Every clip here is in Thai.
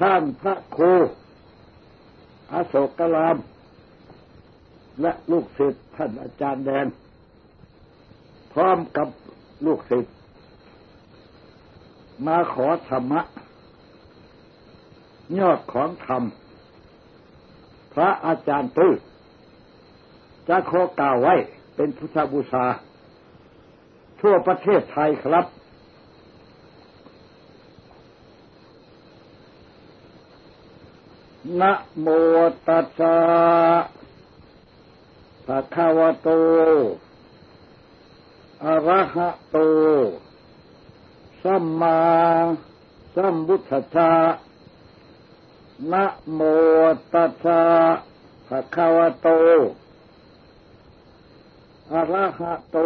ท่านพระครูอโศกราม และลูกศิษย์ท่านอาจารย์แดง พร้อมกับลูกศิษย์มาขอธรรมะ ยอดของธรรม พระอาจารย์ตื้อจะขอกล่าวไว้เป็นพุทธบูชา ทั่วประเทศไทยครับ นะโมตัสสะภะคะวะโต อะระหะโต สัมมาสัมพุทธัสสะนะโมตัสสะภะคะวะโต อะระหะโต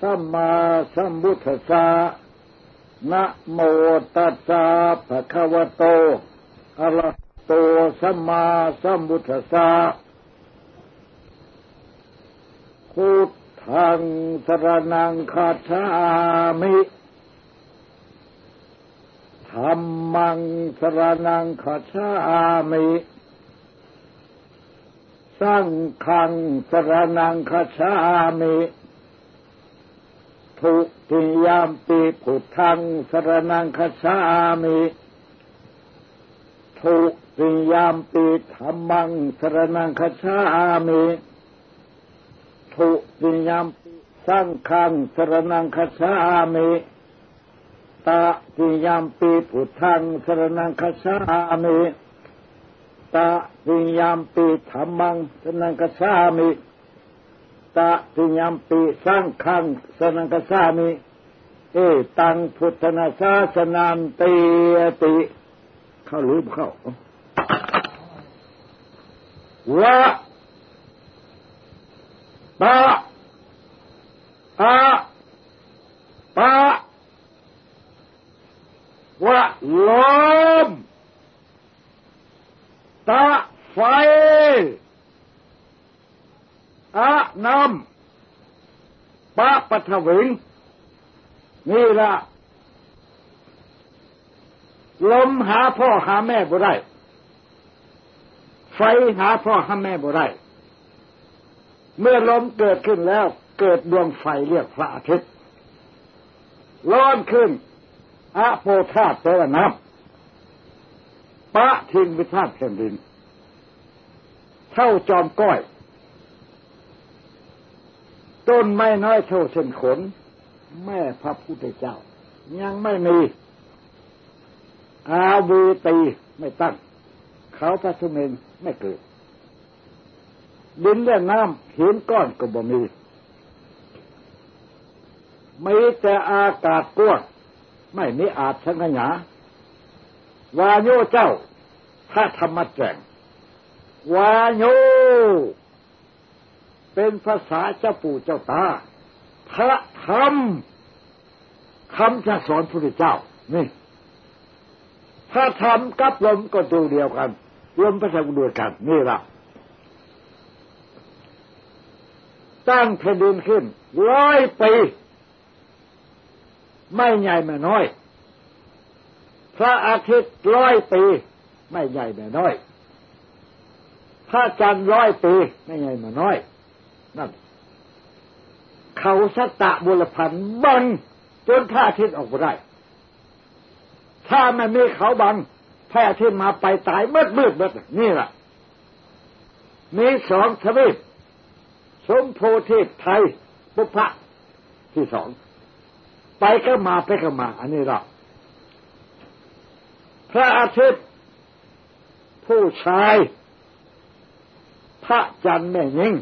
สัมมาสัมพุทธัสสะนะโมตัสสะภะคะวะโตอะระ โตสัมมาสัมพุทธัสสะพุทธังสรนังคาชามิธรรมังสรนังคาชามิสังฆังสรนังคาชามิทุติยามปีพุทธังสรนังคาชามิทุ ติยามปีธรรมังสรนังคาชามิทุติยามปีสังฆังสรนังคาชามิตาติยามปีพุทังสรนังคาชามิตาติยามปีธรรมังสรนังคาชามิตาติยามปีสังฆังสรนังคาชามิเอตังพุทธนาสาสนานเตติ เข้าลืมเข้า วะปะอะปะวะลมตะไฟอะน้ำปะปะทวิงนี่ละลมหาพ่อหาแม่บ่ได้ ไฟหาพ่อหาแม่บ่ได้ เมื่อลมเกิดขึ้นแล้ว เกิดดวงไฟเรียกพระอาทิตย์ร้อนขึ้นอะโปธาตแปลว่าน้ำปะทิงวิธาตแผ่นดิน เท่าจอมก้อย ต้นไม้น้อยเท่าเส้นขน แม่พระพุทธเจ้า ยังไม่มีอาวีตีไม่ตั้ง เขาพระสุเมน ไม่เกิด ดินและน้ำหินก้อนก็บ่มีมีแต่อากาศกว้างไม่มีอาจสังขยาวาโยเจ้า ถ้าธรรมะแจงวาโย เป็นภาษาเจ้าปู่เจ้าตา พระธรรมคำจะสอนพระพุทธเจ้า นี่ถ้าทำกับลมก็ตัวเดียวกัน ลมประสานด้วยกันนี่ละตั้งแผ่นดินขึ้นร้อยปีไม่ใหญ่ไม่น้อย พระอาทิตย์ร้อยปี ไม่ใหญ่ไม่น้อย พระจันทร์ร้อยปี ไม่ใหญ่ไม่น้อย นั่น เขาสตะบุรพันธ์บังจนพระอาทิตย์ออกมาได้ ถ้าไม่มีเขาบัง พระอาทิตย์มาไปตายเมืดมืดมืดนี่แหละมีสองทวีปสมโพธิไทยปุพพะที่สองไปก็มาไปก็มา อันนี้เราพระอาทิตย์ผู้ชาย พระจันทร์แม่ยิง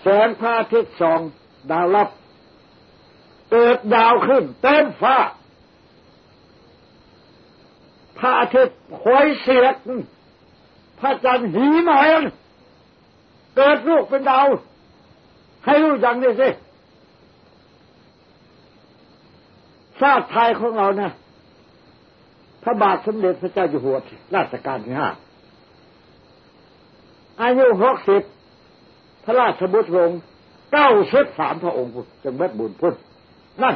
แสงพระอาทิตย์สองดาวรับเกิดดาวขึ้นเต็มฟ้า ระอาทิตย์คอยเสียดพระจันทร์หีหน่อยเกิดลูกเป็นดาวให้รู้อย่างนี้สิชาติไทยของเรานี่ยพระบาทสมเด็จพระเจ้าอยู่หัวราชการที่ห้าอายุหกสิบพระราชบุตรลงเก้าสิบสามพระองค์จังเม็ดบุญพุ่นนั่น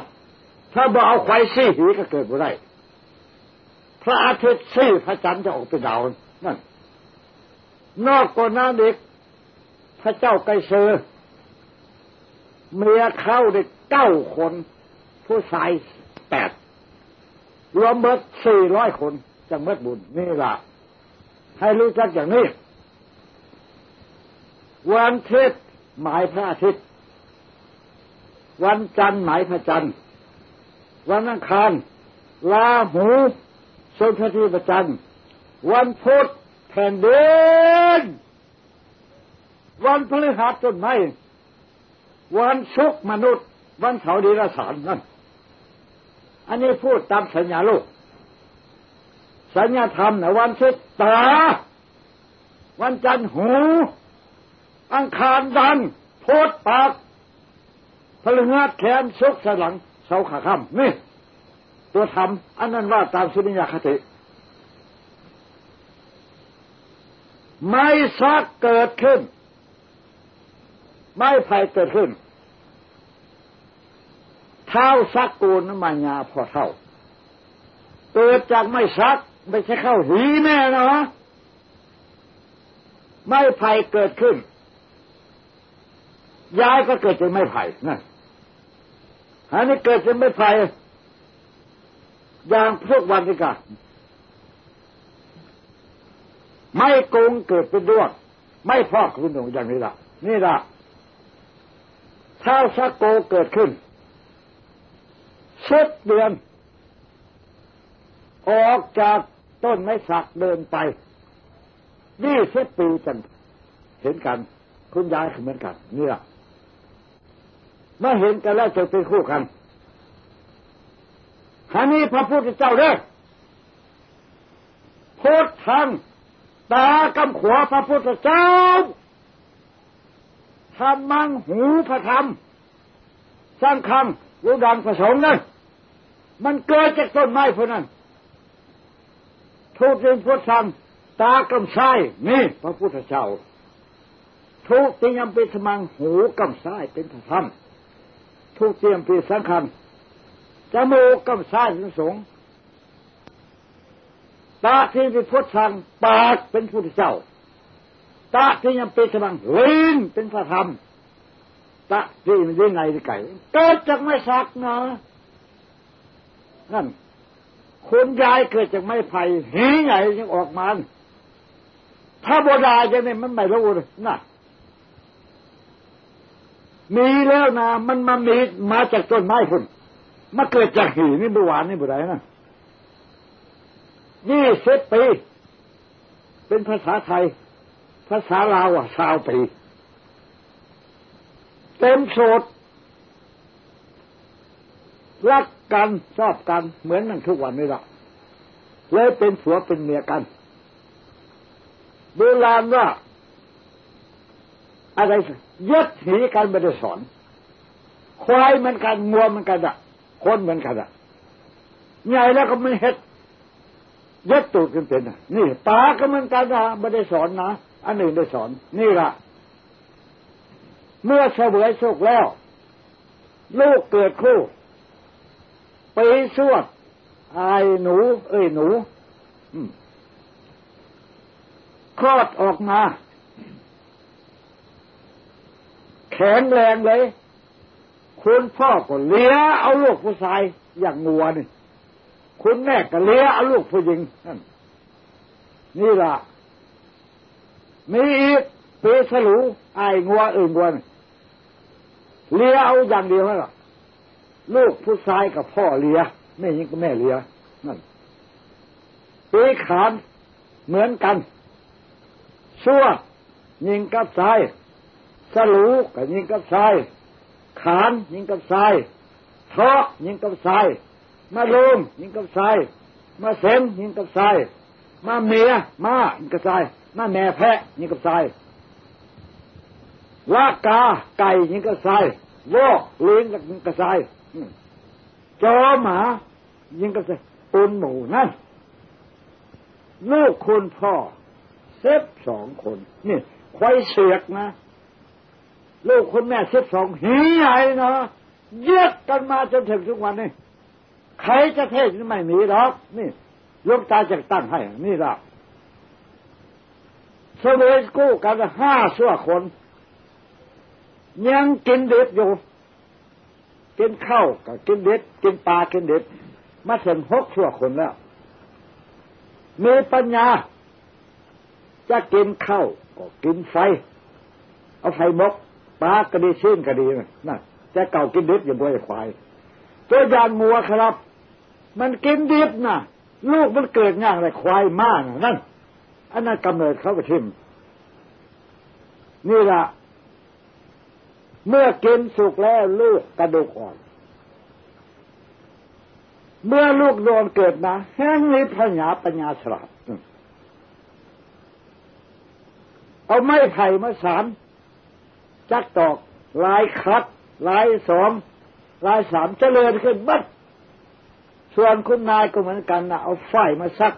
ถ้าบอกเอาไฟซี่หีก็เกิดบ่ได้ ระอาทิตย์ซี่พระจันทร์จะออกเป็นดาวนั่นนอกกว่านั้นเด็ก พระเจ้าไกเซอร์เมียเข้าได้เก้าคน ผู้ชายแปดรวมเบิดสี่ร้อยคนจังเบิดบุญนี่ล่ะ ให้รู้จักอย่างนี้ วันเทศหมายพระอาทิตย์ วันจันทร์หมายพระจันทร์ วันอังคารลาหู ทรงพระที่ประจันวันพุธแผ่นดินวันพฤหัสต้นไม้วันศุกมนุษย์ วันเสาร์ดีละสารนั่น อันนี้พูดตามสัญญาโลก สัญญาธรรมนะวันศุกร์ตา วันจันทร์หู อังคารดันพุธปากพฤหัสแขนศุกสลังเสาขาค่ำนี่ ตัวธรรมอันนั้นว่าตามสุนิยคติ ไม่ซักเกิดขึ้น ไม่ไผ่เกิดขึ้น เท้าซักกูนมันยาพอเท่า เกิดจากไม่ซัก ไม่ใช่เข้าหีแม่นะไม่ไผ่เกิดขึ้น ย้ายก็เกิดจากไม่ไผ่นั่นอันนี้เกิดจากไม่ไผ่ อย่างพวกวันนี้กันไม่โกงเกิดเป็นด้วงไม่พอกคุณหนูอย่างนี้ละนี่ละถ้าชักโกเกิดขึ้นสิบเดือน ออกจากต้นไม้สักเดินไปยี่สิบปีจัน เห็นกัน คุณยายเหมือนกันเนี่ยเมื่อเห็นกันแล้วจะเป็นคู่กัน ฮันี้พระพุทธเจ้าเด้อพุทธังตากำขวาพระพุทธเจ้าธรรมังหูพระธรรม สร้างคำรู้ดังประสงค์นั่นมันเกิดจากต้นไม้พวกนั้นทุกสิ่งพุทธธรรมตากำไส้นี่พระพุทธเจ้าทุกสิ่ยังเป็นสมังหูกำไส้เป็นพระธรรมทุกเตียมปีสังคำ จมูกกำไส้เป็นสงตาที่เป็นพุทธธรรมปากเป็นพุทธเจ้าตะที่ยังเป็นสมังลิ้นเป็นพระธรรมตะที่มันยังไงตีไก่เกิดจากไม่สักนะนั่นคุณยายเกิดจากไม่ไผ่เหีไงยังออกมาถ้าโบราณจะเนี่ยมันไม่รู้เลยน่ะมีแล้วนะมันมามีมาจากต้นไม้พุ่น มาเกิดจากหีนี่เมื่อวานนี่บุไรนะยี่สิบปี เป็นภาษาไทย ภาษาลาวอะสาวปี เต็มโสดรักกันชอบกันเหมือนนั่งทุกวันนี้ละเลยเป็นผัวเป็นเมียกันโบราณว่า อะไรยึดหีกันไม่ได้สอนควายมันกันงัวมันกันอะ คนเหมือนกันอะใหญ่แล้วก็ไม่เห็ดยึดตูดกันเป็นนี่ตาก็เหมือนกันนะไม่ได้สอนนะอันหนึ่งได้สอน นี่ละเมื่อเฉวยสุขแล้ว ลูกเกิดคู่ปีสวดอายหนู เอ้ยหนูคลอดออกมา แข็งแรงเลย คุณพ่อก็เลี้ยเอาลูกผู้ชายอย่างงัวนี่ คุณแม่ก็เลี้ยเอาลูกผู้หญิงนั่นนี่ล่ะ มีอีกเปสลูไอ้งัวอื่นงัวเลี้ยเอาอย่างเดียวหรอลูกผู้ชายกับพ่อเลี้ยแม่ยิงกับแม่เลี้ยนั่นปีขานเหมือนกันชั่วยิงกับชายสลูกับยิงกับชาย ขานยิงกับชายเทาะยิงกับชายมาลุมยิงกับชายมาเสมยิงกับชายมาเมียมายิงกับชายมาแม่แพะยิงกับชายลากาไก่ยิงกับชายวอกลิ้นยิงกับชายจอหมายิงกับชายอุนหมูนั่นลูกคุณพ่อเซฟสองคนนี่ควายเสียกนะ ลูกคุณแม่เซฟสองหีใหญ่นาะเย็ดกันมาจนถึงทุกวันนี้ใครจะเทศไม่มีหรอกนี่ลูกตาจะตั้งให้ นี่ละเสมอกู้กันห้าชั่วคน ยังกินเด็ดอยู่ กินข้าวกับกินเด็ด กินปลากินเด็ด มาถึงหกชั่วคนแล้ว มีปัญญา จะกินข้าวก็กินไฟ เอาไฟมก ปลากระดีชิ้นกระดีนั่นจะเก่ากินดิบอย่างบวยควาย ตัวยานมัวครับ มันกินดิบนะลูกมันเกิดง่างเลยควายมากนั่นอันนั้นกำเนิดเขาไปทิมนี่ละเมื่อกินสุกแล้วลูกกระดูกอ่อน เมื่อลูกโดนเกิดมาแห้งนี้พญาปัญญาสลับเอาไม้ไผ่มาสาม จักตอก ลายคัด ลายสองลายสามเจริญขึ้นบัดส่วนคุณนายก็เหมือนกันนะเอาไฟมาซัก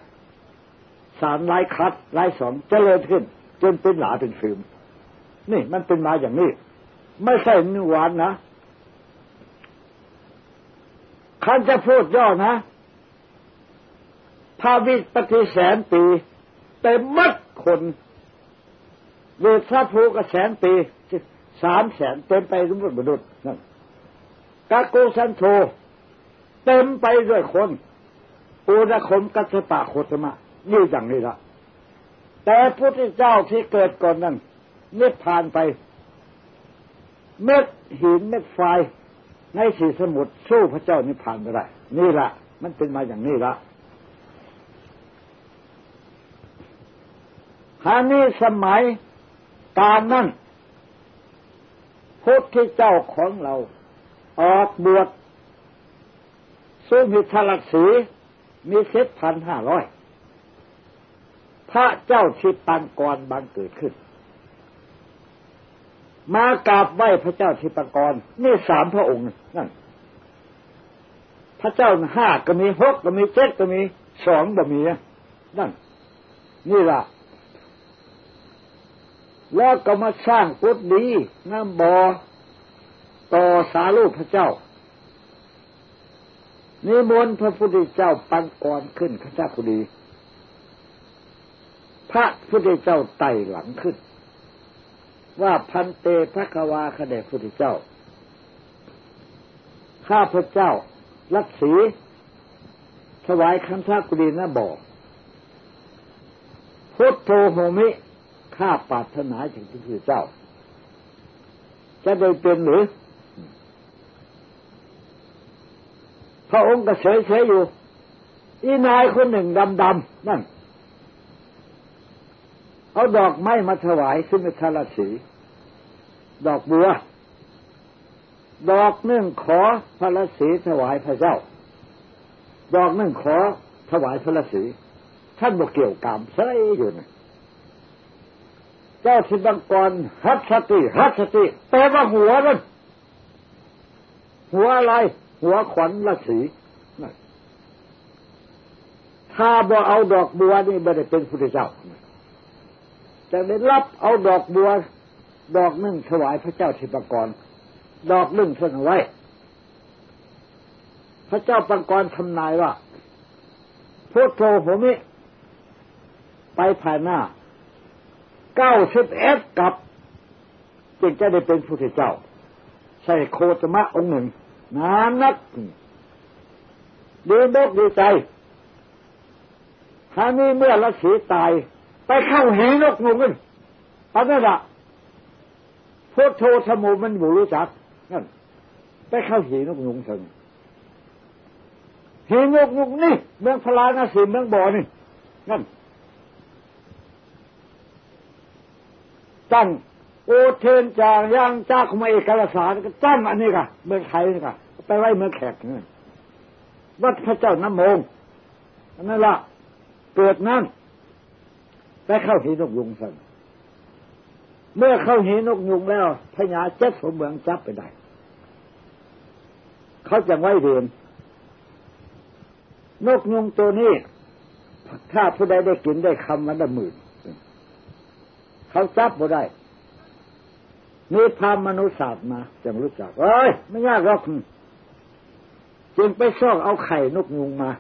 สามลายคัด ลายสองเจริญขึ้น จนเป็นหลาเป็นฟิล์มนี่มันเป็นมาอย่างนี้ ไม่ใช่นหวานนะคันจะพูดย่อนะภาวิปฏิแสนปีเต็มมัดคนเวทพระภูกแสนปี สามแสนเต็มไปด้วยมนุษย์นั่นกาโกสันโธเต็มไปด้วยคนอุณคมกัสปะโคตมะนี่อย่างนี้ละแต่พระเจ้าที่เกิดก่อนนั้นเนิพพานไป เม็ดหินเม็ดไฟในสีสมุทรสู้พระเจ้านิพพานไม่ได้ นี่ละมันเป็นมาอย่างนี้ละฮานี้สมัยการนั้น พุทธเจ้าของเรา ออกบวชสู้มิทลักษีมีเจ็พันห้าร้อยพระเจ้าทิปังกรบังเกิดขึ้น มากราบไหว้พระเจ้าทิปังกรนี่สามพระองค์นั่นพระเจ้าห้าก็มีหกก็มีเจ็ดก็มีสองก็มีนั่นนี่ละ แล้วก็มาสร้างกุฏิดีน้ำบ่อต่อสาลูกพระเจ้านิมนต์พระพุทธเจ้าปังกรขึ้นข้าเจ้ากุดี พระพุทธเจ้าไต่หลังขึ้น ว่าพันเตพระกวาคเดพุทธเจ้า ข้าพระเจ้ารักษีถวายคันทากุดีนะบอกพุทโธโหมิ ข้าปรารถนาถึงพระพุทธเจ้า จะได้เป็นหรือ พระองค์ก็เฉยเฉยอยู่อีนายคนหนึ่งดำดำนั่น เอาดอกไม้มาถวายซึ่งเป็นทารสี ดอกบัว ดอกหนึ่งขอพระศรีถวายพระเจ้า ดอกหนึ่งขอถวายพระศรีท่านบอกเกี่ยวกรรมใช่อยู่นะ เจ้าสิบังกรฮัตสติฮัตสติแปลว่าหัวนั่นหัวอะไร หัวขวัญละสีถ้าบ่เอาดอกบัวนี่ไม่ได้เป็นพุทธเจ้าจะได้รับเอาดอกบัว ดอกนึ่งถวายพระเจ้าทิบังกร ดอกนึ่งเสนอไว้ พระเจ้าปังกรทำนายว่าพุทโธโหมิ ไปภายหน้า เก้าสิบเอ็ดกับจึงจะได้เป็นผู้เจ้า ใช่โคตมะองค์หนึ่งนานนักดีบกดีใจท่านี้เมื่อละสีตาย ไปเข้าหีนกงูกันอันนั้นละพุทโธธโมมันบูรู้จักนั่นไปเข้าหีนกงูถึงหีนกงูนี่ เมืองพลานาสีเมืองบ่อนี่นั่น ตั้งโอเทนจางย่างจ้าขมาเอกลสารก็ตั้งอันนี้ค่ะเมืองไทยนี่ค่ะไปไว้เมืองแขกนี่วัดพระเจ้าน้ำมงอันนั้นละเกิดนั่นไปเข้าหีนกยุงสั่นเมื่อเข้าหีนกยุงแล้วพญาเจ็ดสมเมืองจับไปได้ เขาจะไว้เรียนนกยุงตัวนี้ ถ้าผู้ใดได้กินได้คำมันละหมื่น เขาจับบ่ได้มีพามนุษย์ศาสตร์มาจะรู้จักเอ้ยไม่ยากหรอกจึงไปซ่องเอาไข่นกยุงมา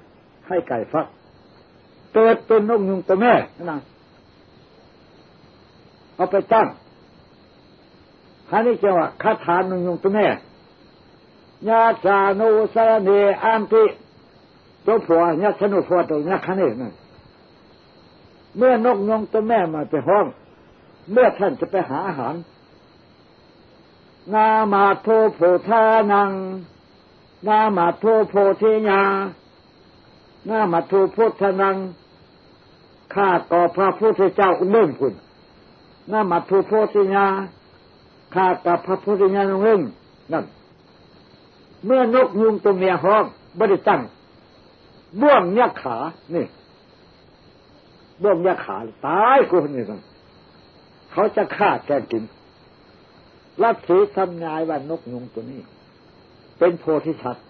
ให้ไก่ฟักเกิดเป็นนกยุงตัวแม่นะเอาไปตั้งฮานี้จะว่าคาถานกยุงตัวแม่ยาจานุสรเนอันติตัวผัวยาสนุผัวตัวยาคันนี้นั่นเมื่อนกยงตัวแม่มาไปห้อง เมื่อท่านจะไปหาอาหาร นามาโทโพธานัง นามาโทโพเทยานามาโทโพธานัง ข้าต่อพระพุทธเจ้าเลื่งคุณนามาโทโพเทยาข้ากับพระพุทธเจ้าเลื่งนั่น เมื่อนกยุงตัวเมียห้องบริตั้งบ่วงยักขา นี่บ่วงยักขา ตายคนนี่กัน เขาจะฆ่าแกกิน รับสีทำนายว่านกยุงตัวนี้ เป็นโพธิสัตว์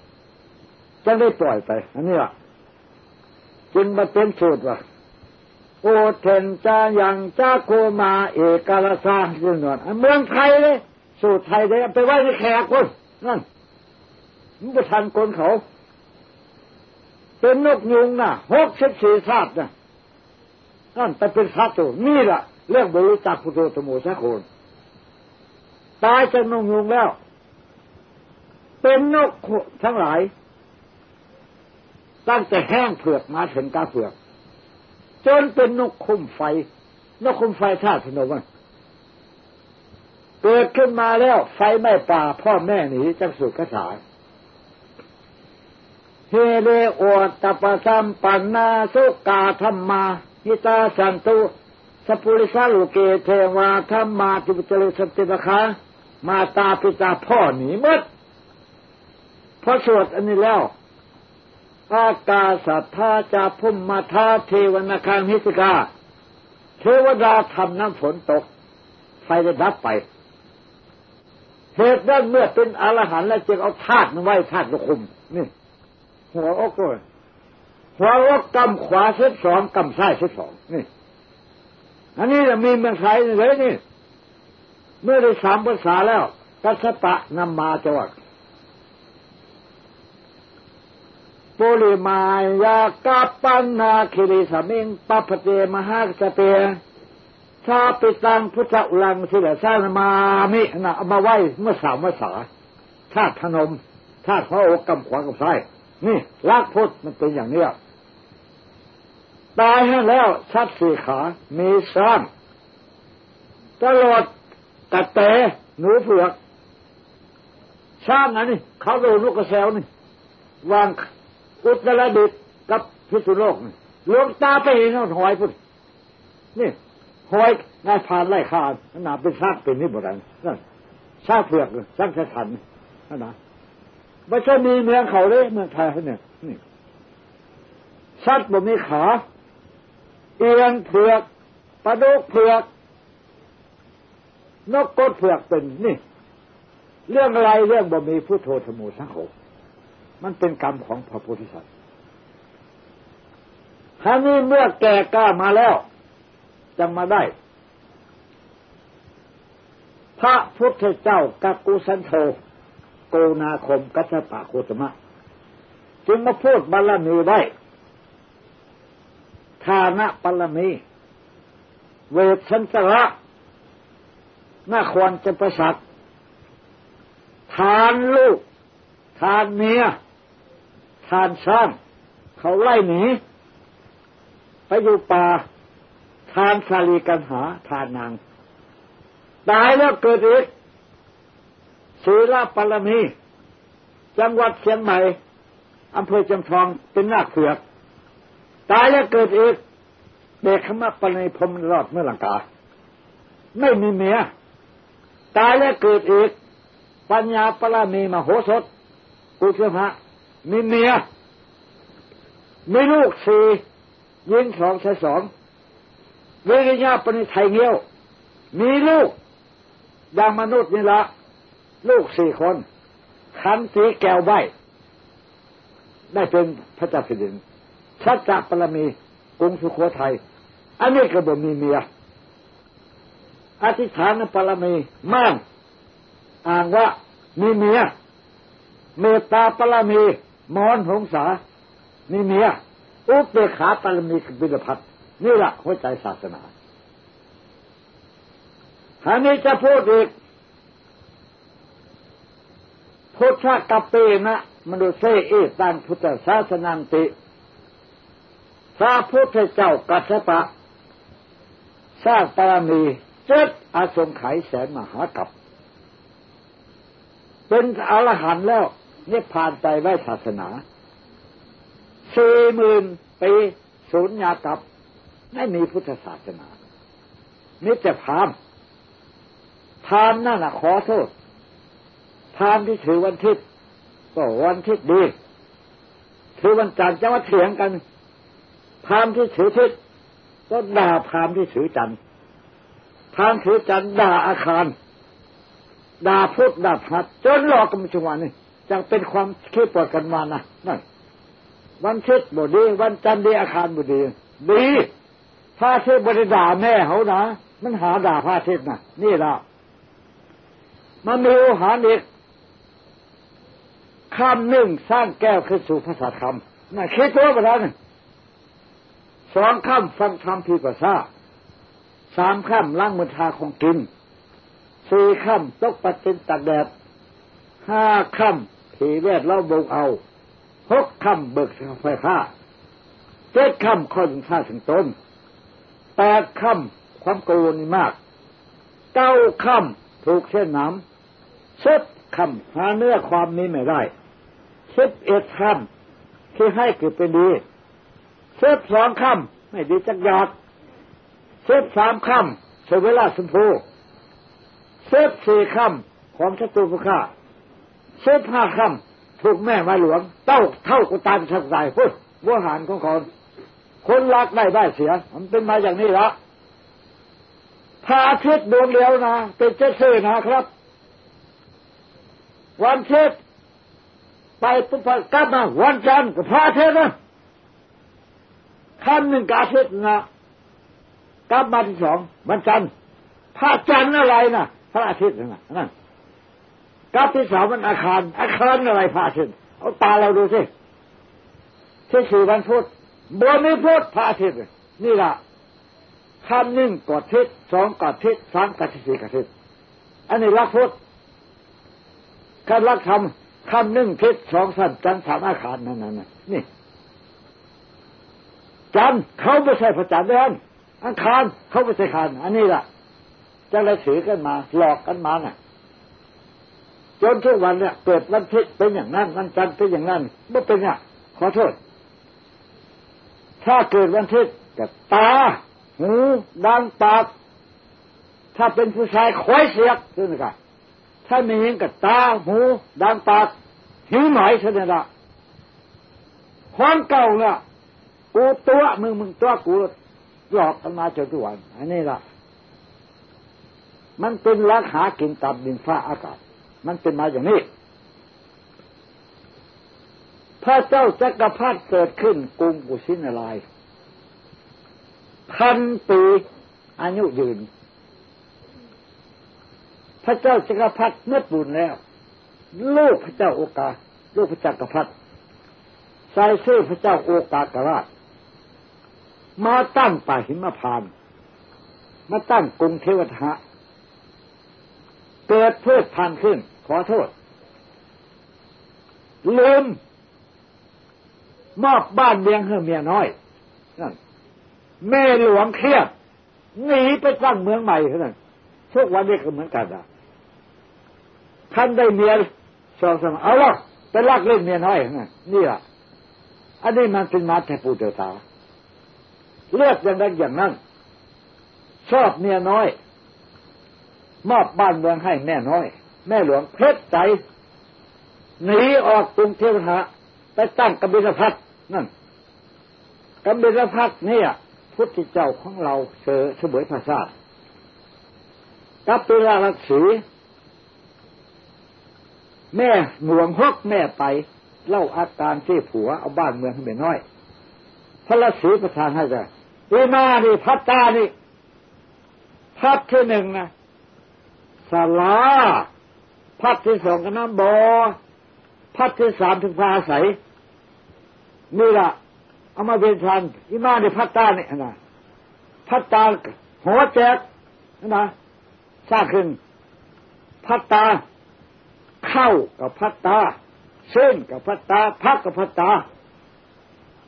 จะได้ปล่อยไป อันนี้อะจึงมาเป็นสูตรว่าโอเทนจายังจ้าโกมาเอกาลซาจึงนอนเมืองไทยเลย สูตรไทยเลยไปไว้ในแขกคนนั่นมันจะทันคนเขา เป็นนกยุงนะหกสิบสี่ชาตินะนั่นแต่เป็นสัตว์ตัวนี่แหละ เรื่องบริจาคพุทโธโมสักคนตายจากนกยุงแล้ว เป็นนกทั้งหลาย ตั้งแต่แห้งเผือกมาถึงกาเผือก จนเป็นนกคุมไฟ นกคุมไฟธาตุพนมเกิดขึ้นมาแล้ว ไฟไม่ป่าพ่อแม่หนีจากสุดกระสายเฮเลโอตปะสัมปันนาสุกาธรรมาหิตาสันตุ ปุริสาลุเกเทวาธรรมาจิปจริสติปะคะ มาตาปิตาพ่อหนีมดพอสวดอันนี้แล้วอากาสัทธาจาพุ่มมาทาเทวนาคารหิสิกา เทวดาทำน้ำฝนตก ไฟได้ดับไป เหตุนั้นเมื่อเป็นอรหันต์แล้วจึงเอาธาตุไว้ธาตุคุม นี่ หัวอกเลยหัวอกกำขวาเส้นสองกำซ้ายเส้นสองนี่ อันนี้จะมีเมืองไทยเลยนี่ เมื่อได้สามภาษาแล้ว กัสปะนำมาจังหวัดปุริมายากาปันนาคิริสมิงปัปเตมหาสเปชาปิตังพุทธอุลังสิลสานมามินะเอมาไวเมื่อสามภาษาชาติพนม ชาติพระโอกกำขวากับซ้ายนี่ลักพุทธมันเป็นอย่างนี้ ตายให้แล้วชัดสี่ขา มีสร้างตลอดกระเตหนูเผือกช่างอันนี้เขาโดนลูกกระแซวนี่วางอุตรดิตกับพิษุโลกนี่ลวงตาไปเห็นเขาหอยพุ่นนี่หอยนายพานไล่ขาดหนาดเป็นซากเป็นนี่บรันนั่นซากเผือกซากสถานนั่นนะไม่ใช่มีเมืองเขาเลยเมืองไทยเขาเนี่ยนี่สัตว์บ่มีขา เอียงเผือกปลาดุกเผือก นกกดเผือกเป็นนี่ เรื่องอะไรเรื่องบ่มีพุทโธธโมสังโฆมันเป็นกรรมของพระโพธิสัตว์ท่านี้เมื่อแก่กล้ามาแล้วจะมาได้ พระพุทธเจ้ากักุสันโธโกนาคมกัสปะโคตมะ จึงมาพูดบาลมีไว้ ทานะบาลมี เวชันตระนาควรจะประสัตทานลูก ทานเมีย ทานสร้าง เขาไล่หนีไปอยู่ป่า ทานสาลีกันหา ทานนาง ตายแล้วเกิดอีกศีลปรมี จังหวัดเชียงใหม่อำเภอจำทองเป็นนาคเผือก ตายแล้วเกิดอีกเด็กขมาปรมีพรมรอดเมื่อหลังกา ไม่มีเมียตายแล้วเกิดอีก ปัญญาปรามีมโหสถกุเชพระมีเมียมีลูกสี่ยิงสองชายสองเวริยาปณิไทยเงี้ยว มีลูกอย่างมนุษย์นี่ละ ลูกสี่คนขันสีแก้วใบได้เป็นพระเจ้าแผ่นดิน ชัดจากปรมีกรุงสุโขทัยอันนี้ก็บ่มีเมีย อธิษฐานปรมีมั่งอ่างว่ามีเมีย เมตตาปรมีมอนหงสานี่เมีย อุปเบขาปรมีบิลพัทนี่แหละหัวใจศาสนาอันนี้จะพูดอีกพุทธกัปเปนะมนุษย์เสเอตังพุทธศาสนังติ พระพุทธเจ้ากัสสปะสร้างปรมีเจ็ดอาสงไขยแสนมหากับ เป็นอรหันต์แล้วนี่ผ่านใจไว้ศาสนาสี่หมื่นปีศูนย์ยากับ ไม่มีพุทธศาสนานี่จะพามพามนั่นแหะขอโทษพามที่ถือวันทิศก็วันทิศดีถือวันจันทร์จะมาเถียงกัน พรามที่ถือทิศก็ด่าพรามที่ถือจันทร์พามถือจันทร์ด่าอาคารด่าพุทธด่าพัดจนหลอกกันมาชวันนี่จังเป็นความคิดปวดกันมานะนั่นวันชิดบดี วันจันทร์ดีอาคารบดีดีพระเทศบริด่าแม่เขานะมันหาด่าพระเทศนะนี่ละมันมีอุหารอีกคำหนึ่งสร้างแก้วขึ้นสู่ภาษาธรรมน่ะคิดตัวไปแล้วนี่ สองคำฟังธรรมพิปัสสาสามคำล้างมือทาของกินสี่คำตกปฏินตักแดดห้าคำผีแวดเล่าบงเอาหกคำเบิกไฟฟ้าเจ็ดคำข้อถึงข้าถึงต้นแปดคำความกัวนี่มากเก้าคำถูกเส้นน้ำสิบคำหาเนื้อความนี้ไม่ได้สิบเอ็ดคำที่ให้เกิดเป็นดี สิบสองคำไม่ดีจักยอดสิบสามคำใช้เวลาสมพูสิบสี่คำของชัตุผู้ฆ่าสิบห้าคำถูกแม่มาหลวง เต้าเท่ากุตายทักใจพุทธวัวหารของคนคนรักได้ได้เสีย มันเป็นมาอย่างนี้ละพระอาทิตย์ดวงเดียวนะเป็นเจ้าซื่อนะครับ วันเทิตไปปุ๊บกลับมาวันจันทร์กับพระอาทิตย์นะ คันหนึ่งกาทิตนะกับมาที่สองวันจันทร์พระจันทร์อะไรนะพระอาทิตย์นะนั่นกับที่สามมันอาคาร อาคารอะไรพระอาทิตย์เอาตาเราดูสิที่สี่วันพุธบนนี้พุธพระอาทิตย์นี่ละคำหนึ่งกอดทิศสองกอดทิศสามกอดทิศสี่กอดทิศอันนี้รักพุธคำรักคำคำหนึ่งทิศสองสันจันสามอาคารนั่นนั่นนี่ จันเขาไม่ใช่พระจันทร์เดือนอังคารเขาไม่ใช่คารอันนี้ล่ะจะเลยถือกันมา หลอกกันมาน่ะ จนทุกวันเนี่ยเกิดวันทิศเป็นอย่างนั้นวันจันทร์เป็นอย่างนั้นไม่เป็นอะขอโทษ ถ้าเกิดวันทิศกับตา หูดังปากถ้าเป็นผู้ชายคอยเสียกใช่ไหมครับถ้ามีเห็นกับตาหูดังปากหิวหน่อยเท่านั้นละความเก่าเนี่ย กูตัวมึงมึงตัวกูหลอกกันมาจนทุกวัน อันนี้ละมันเป็นรักหากินตับดินฟ้าอากาศ มันเป็นมาอย่างนี้ พระเจ้าจักรพรรดิเกิดขึ้นกรุงกุสินาลายพันปีอายุยืน พระเจ้าจักรพรรดิเมื่อบุญแล้วลูกพระเจ้าโอกาลูกพระจักรพรรดิใส่ชื่อพระเจ้าโอกากราช มาตั้งป่าหิมพาน มาตั้งกรุงเทวทะเกิดพืชพันขึ้น ขอโทษ ลืม มอบบ้านเลี้ยงให้เมียน้อยนั่นแม่หลวงเครียดหนีไปสร้างเมืองใหม่เท่านั้นทุกวันนี้ก็เหมือนกันอะท่านได้เมียสองสามเอาละไปลักเล่นเมียน้อยนั่นนี่อะ อันนี้มันเป็นมาแต่ปูเตตา เลือกอย่างนั้นอย่างนั้นชอบเมียน้อย มอบบ้านเมืองให้แม่น้อย แม่หลวงเพชรใจหนีออกกรุงเทพหะไปตั้งกบิลพัทนั่นกบิลพัทเนี่ยพุทธเจ้าของเราเสอเสบยภาษากับปิลาลักษีแม่หน่วงฮกแม่ไป เล่าอาการที่ผัวเอาบ้านเมืองให้แม่น้อยพระฤาษีประทานให้จ้ะ อีมานี่พัตตานี่ พัดที่หนึ่งนะสลาพัดที่สองก็น้ำบอพัดที่สามถึงพาใสนี่ละเอามาเป็นชันอิมาในพัตตาเนี่ยนะพัตตาหัวแจกนะสร้างขึ้น พัตตา เข้ากับพัตตาเส้นกับพัตตาพักกับพัตตา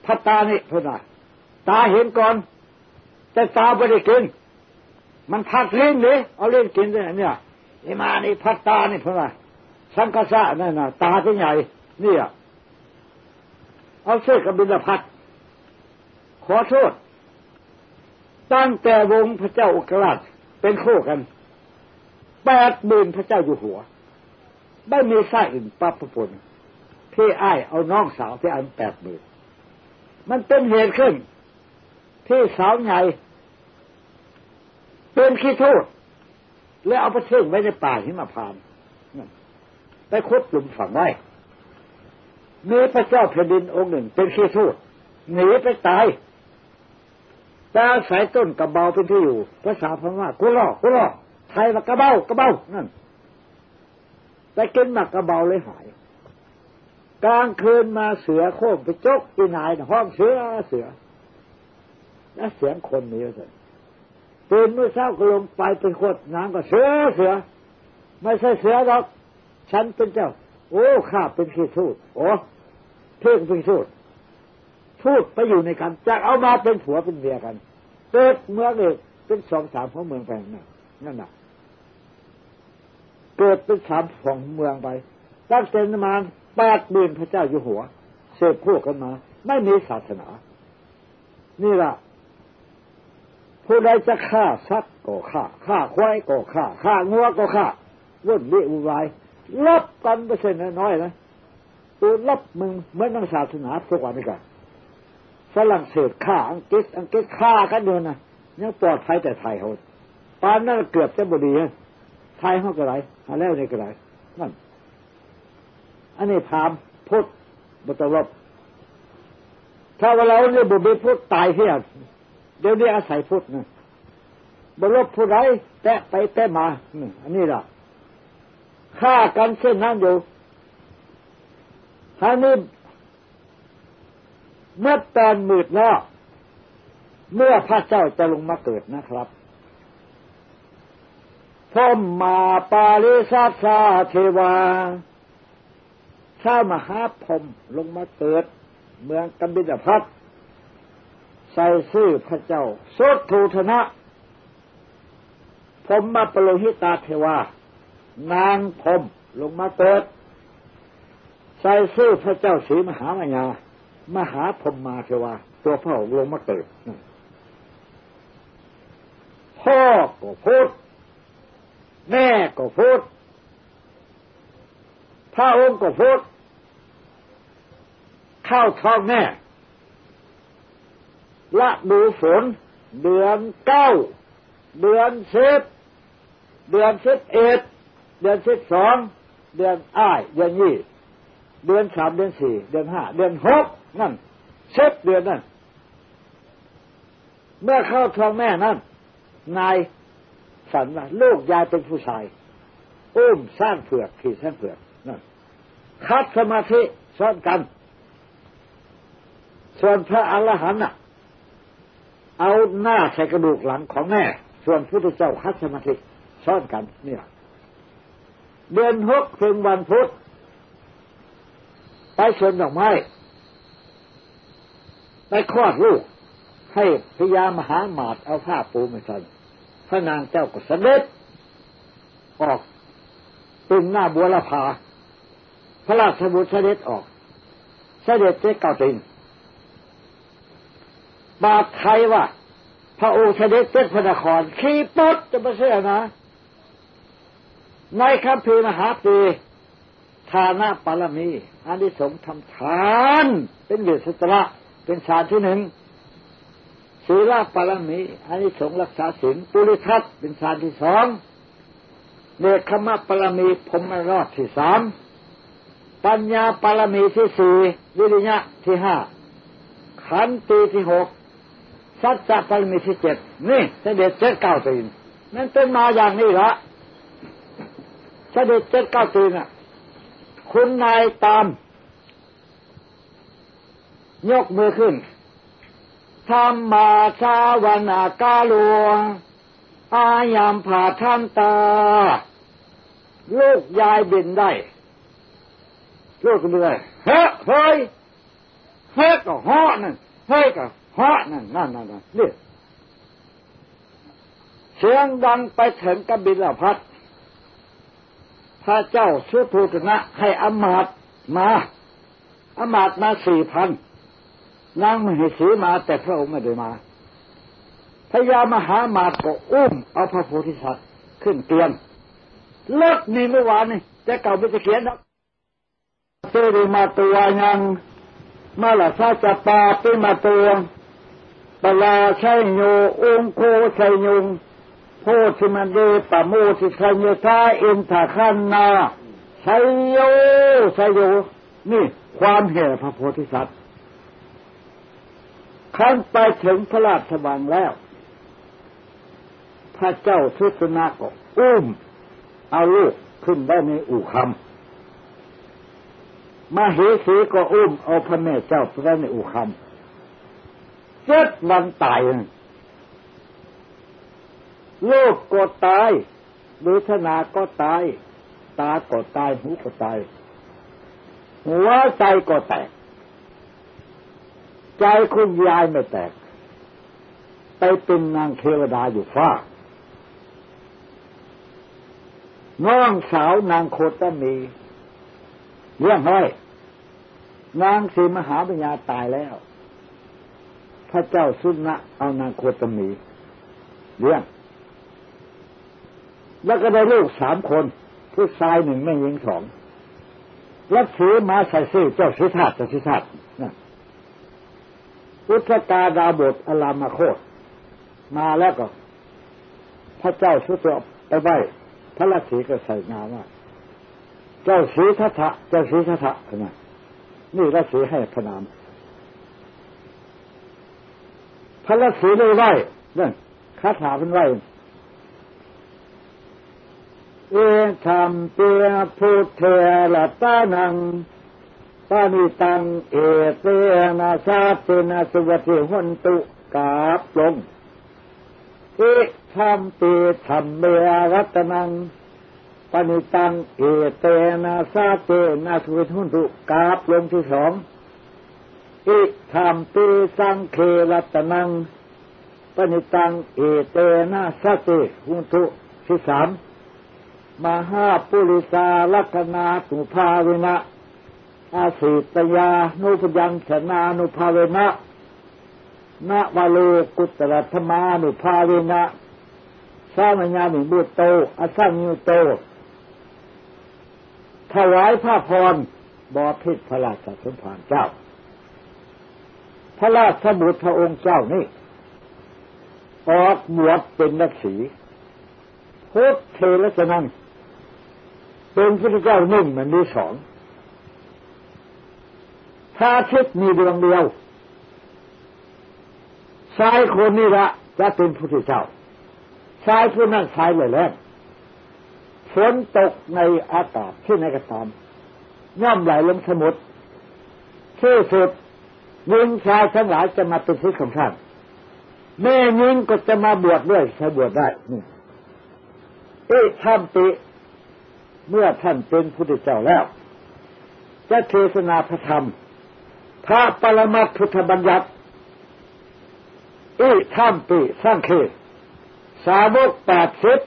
พัตตานี่เพื่อนตาเห็นก่อน แต่ตาไม่ได้กิน มันพักเล่นเลยเอาเล่นกินได้เนี่ยไอ้มานี่พัตตานี่เพื่อนสังกษะนั่นน่ะ ตาที่ใหญ่นี่ยเอาเสื้อกับบินละพัดขอโทษ ตั้งแต่วงพระเจ้าอุกราชเป็นคู่กันแปดหมื่นพระเจ้าอยู่หัว ไม่มีไส้อื่นปั๊บประปนพี่ไอ้เอาน้องสาวที่อันแปดหมื่นมันเป็นเหตุขึ้น ที่สาวใหญ่เป็นขี้โทษแล้วเอาไปเชื่องไว้ในป่าหิมพานไปคุดหลุมฝังไว้มีพระเจ้าแผ่นดินองค์หนึ่ง เป็นขี้โทษหนีไปตายต่อายต้นกระเบาเป็นที่อยู่ภาษาพม่ากุล่อกุล่อไทยว่ากระเบากระเบานั่นไปกินหมักกระเบาเลยหายกลางคืนมาเสือโค้งไปจกอีนายห้องเสือเสือ แล้วเสียงคนนี้เลยตื่นเมื่อเช้าก็ลงไปเป็นขวดน้ำก็เสือเสือ ไม่ใช่เสือหรอก ฉันเป็นเจ้า โอ้ข้าเป็นขี้ทูดโอ้เพ่งเป็นทูดทูดไปอยู่ในกันจากเอามาเป็นผัวเป็นเมียกันเกิดเมืองเอกเป็นสองสามของเมืองไปนั่นนั่นน่ะเกิดเป็นสามของเมืองไปตั้งแต่นานแปดหมื่นพระเจ้าอยู่หัวเสพคู่กันมา ไม่มีศาสนา นี่ละ ผู้ใดจะฆ่าสัตว์ก็ฆ่าฆ่าควายก็ฆ่าฆ่างัวก็ฆ่าวุ่นวุ่นวายลบกันไปเส้นน้อยนะตัวลบมึงเหมือนนังศาสนาทุกวันนี้กันฝรั่งเศสฆ่าอังกฤษอังกฤษฆ่ากันเดินนะยังปลอดภัยแต่ไทยเขาปานนั้นเกือบจะบดีไทยเขาก็ไรอะไรในก็ไรนั่นอันนี้ถามพุทธบุตรลบถ้าว่าเราเนี่ยบุบิพุทธตายเสีย เดี๋ยวนี้อาศัยพุทธนะบรบผู้ไรแตะไปแตะมาอันนี้ล่ะฆ่ากันเช่นนั้นอยู่ท่านี้เมื่อตอนมืดแล้วเมื่อพระเจ้าจะลงมาเกิดนะครับพมมาปาลิสัสาเทวาข้ามหาพรมลงมาเกิด เมืองกัมบิดพัท ใส่ซื่อพระเจ้าโสทูธนะพมมาปโลหิตาเทวา นางพรมลงมาเกิดใส่ซื่อพระเจ้าศรีมหามายามหาพรมมาเทวา ตัวพ่อลงมาเกิดพ่อก็พูด แม่ก็พูดพระองค์ก็พูด เข้าท้องแม่ ละดูฝน เดือนเก้า เดือนสิบ เดือนสิบเอ็ด เดือนสิบสอง เดือนอ้าย เดือนยี่ เดือนสามเดือนสี่ เดือนห้า เดือนหกนั่นสิบเดือนนั่น เมื่อเข้าท้องแม่นั่น นายฝันว่าลูกยายเป็นผู้ชายอุ้มสร้างเผือกขี่สร้างเผือกนั่นคัดสมาธิซ้อนกัน ส่วนพระอรหันต์ เอาหน้าใส่กระดูกหลังของแม่ ส่วนพุทธเจ้าคัดสมาธิซ้อนกันเนี่ยเดือนหกถึงวันพุธไปชนดอกไม้ไปคลอดลูก ให้พญามหาหมาดเอาผ้าปูมาใส่พระนางเจ้าก็เสด็จออกตึงหน้าบัวละพาพระราชบุตรเสด็จออก เสด็จเจ๊เก่าติง บาปไทยว่าพระองค์เสด็จเป็นพระนครขี่ปดจะไม่เชื่อนะ ในคัมภีร์มหาปีทานะปารมีอันที่สงทำทาน เป็นเดือดสตระเป็นฌานที่หนึ่งศีลปารมีอันที่สงรักษาศีลปุริทัตเป็นฌานที่สองเนคขมะปารมีพรมรอดที่สามปัญญาปารมีที่สี่วิริยะที่ห้าขันตีที่หก สัจจะปรมีที่เจ็ดนี่เสด็จเจ็ดเก้าตีนนั่นเป็นมาอย่างนี้ละเสด็จเจ็ดเก้าตีนอะ คุณนายตาม ยกมือขึ้นธรรมาชาวนากาลวง อายามผ่าท่านตา ลูกยายบินได้ ลูกก็เลยเฮ้เฮ้ยเฮ้ก็เหาะนั่นเฮ้ก็ เหาะนั่นนั่นนั่นนี่เสียงดังไปถึงกบิลพัทพระเจ้าสุภูตนะให้อมาตมาอมาตมาสี่พันนางมเหสีมาแต่พระองค์ไม่ได้มาพญามหามาตก็อุ้มเอาพระโพธิสัตว์ขึ้นเตียงเลิกนี่เมื่อวานนี่จะเก่าไม่จะเขียนนะเตริมาตัวยังมาละซาจะปาปิมาตัว ปลาใช่โยองโคใช่ยุงโพธิมันเดปะโมทิชัยทาอินทาคันนาชัยโยชัยโย นี่ความแห่พระโพธิสัตว์ขั้นไปถึงพระราชวังแล้ว พระเจ้าทุสนาก็อุ้ม เอาลูกขึ้นได้ในอู่คำมาเหสีก็อุ้มเอาพระแม่เจ้าไปได้ในอู่คำ เจ็ดวันตายโลกก็ตายเวทนาก็ตาย ตาก็ตาย หูก็ตาย หัวใจก็แตก ใจคุณยายไม่แตก ไปเป็นนางเทวดาอยู่ฟ้าน้องสาวนางโคตมีเรื่องห้อยนางสีมหาปัญญาตายแล้ว พระเจ้าสุนะเอานางโคตมีเรื่องแล้วก็ได้ลูกสามคนผู้ชายหนึ่งแม่หญิงสองรับถือมาใส่ซื่อเจ้าสิทธาเจ้าสิทธานะพุทธกาดาบทอลามาโคตมาแล้วก็ พระเจ้าชุดตัวไปไหวพระราศีก็ใส่งานว่าเจ้าสีทัตะเจ้าสีทัตะนะนี่ราศีให้พระนาม พระราศีเลยไหวนั่นคาถาเป็นไหวเอธรรมเปียพุทเทระตานังปานิตัง เอเตนาชาเตนาสุวัติหุนตุกาบลงเอธรรมเปีธรรมเมรัตนังปานิตัง เอเตนาชาเตนาสุวัติหุนตุกาบลงที่สอง อิธรรมปีสังเครัตนังปณิตังเอเตนะสเตหุนตุที่สามมหาปุริสาลัคนาสุภาเวนะอาสิตยานุพยังชนานุภาเวนะนะวาโลกุตรธมานุภาเวนะสามัญญามิบุตโตอาสัญญโต ถวายพระพรบอพิษพระราชสมภารเจ้า ระราชบุตรพระองค์เจ้านี่ ออกบวชเป็นนักสีพุทธเทลสนันเป็นพระเจ้าหนึ่งมันมีสองถ้าทิศมีดวงเดียวชายคนนี้ละจะเป็นพระเจ้าชายผู้นั้นชายเลยแล้วฝนตกในอากาศที่ไหนก็ตามย่อมไหลลงสมุทรที่สุด ยิงชายทั้งหลายจะมาเป็นที่ของท่านแม่ยิงก็จะมาบวชด้วยใช้บวชได้นี่เอ๊ะท่านติเมื่อท่านเป็นพุทธเจ้าแล้ว จะเทศนาพระธรรม พระปรมัตพุทธบัญญัติอีท่ามปีสร้างเขตสาวกแปดสิบ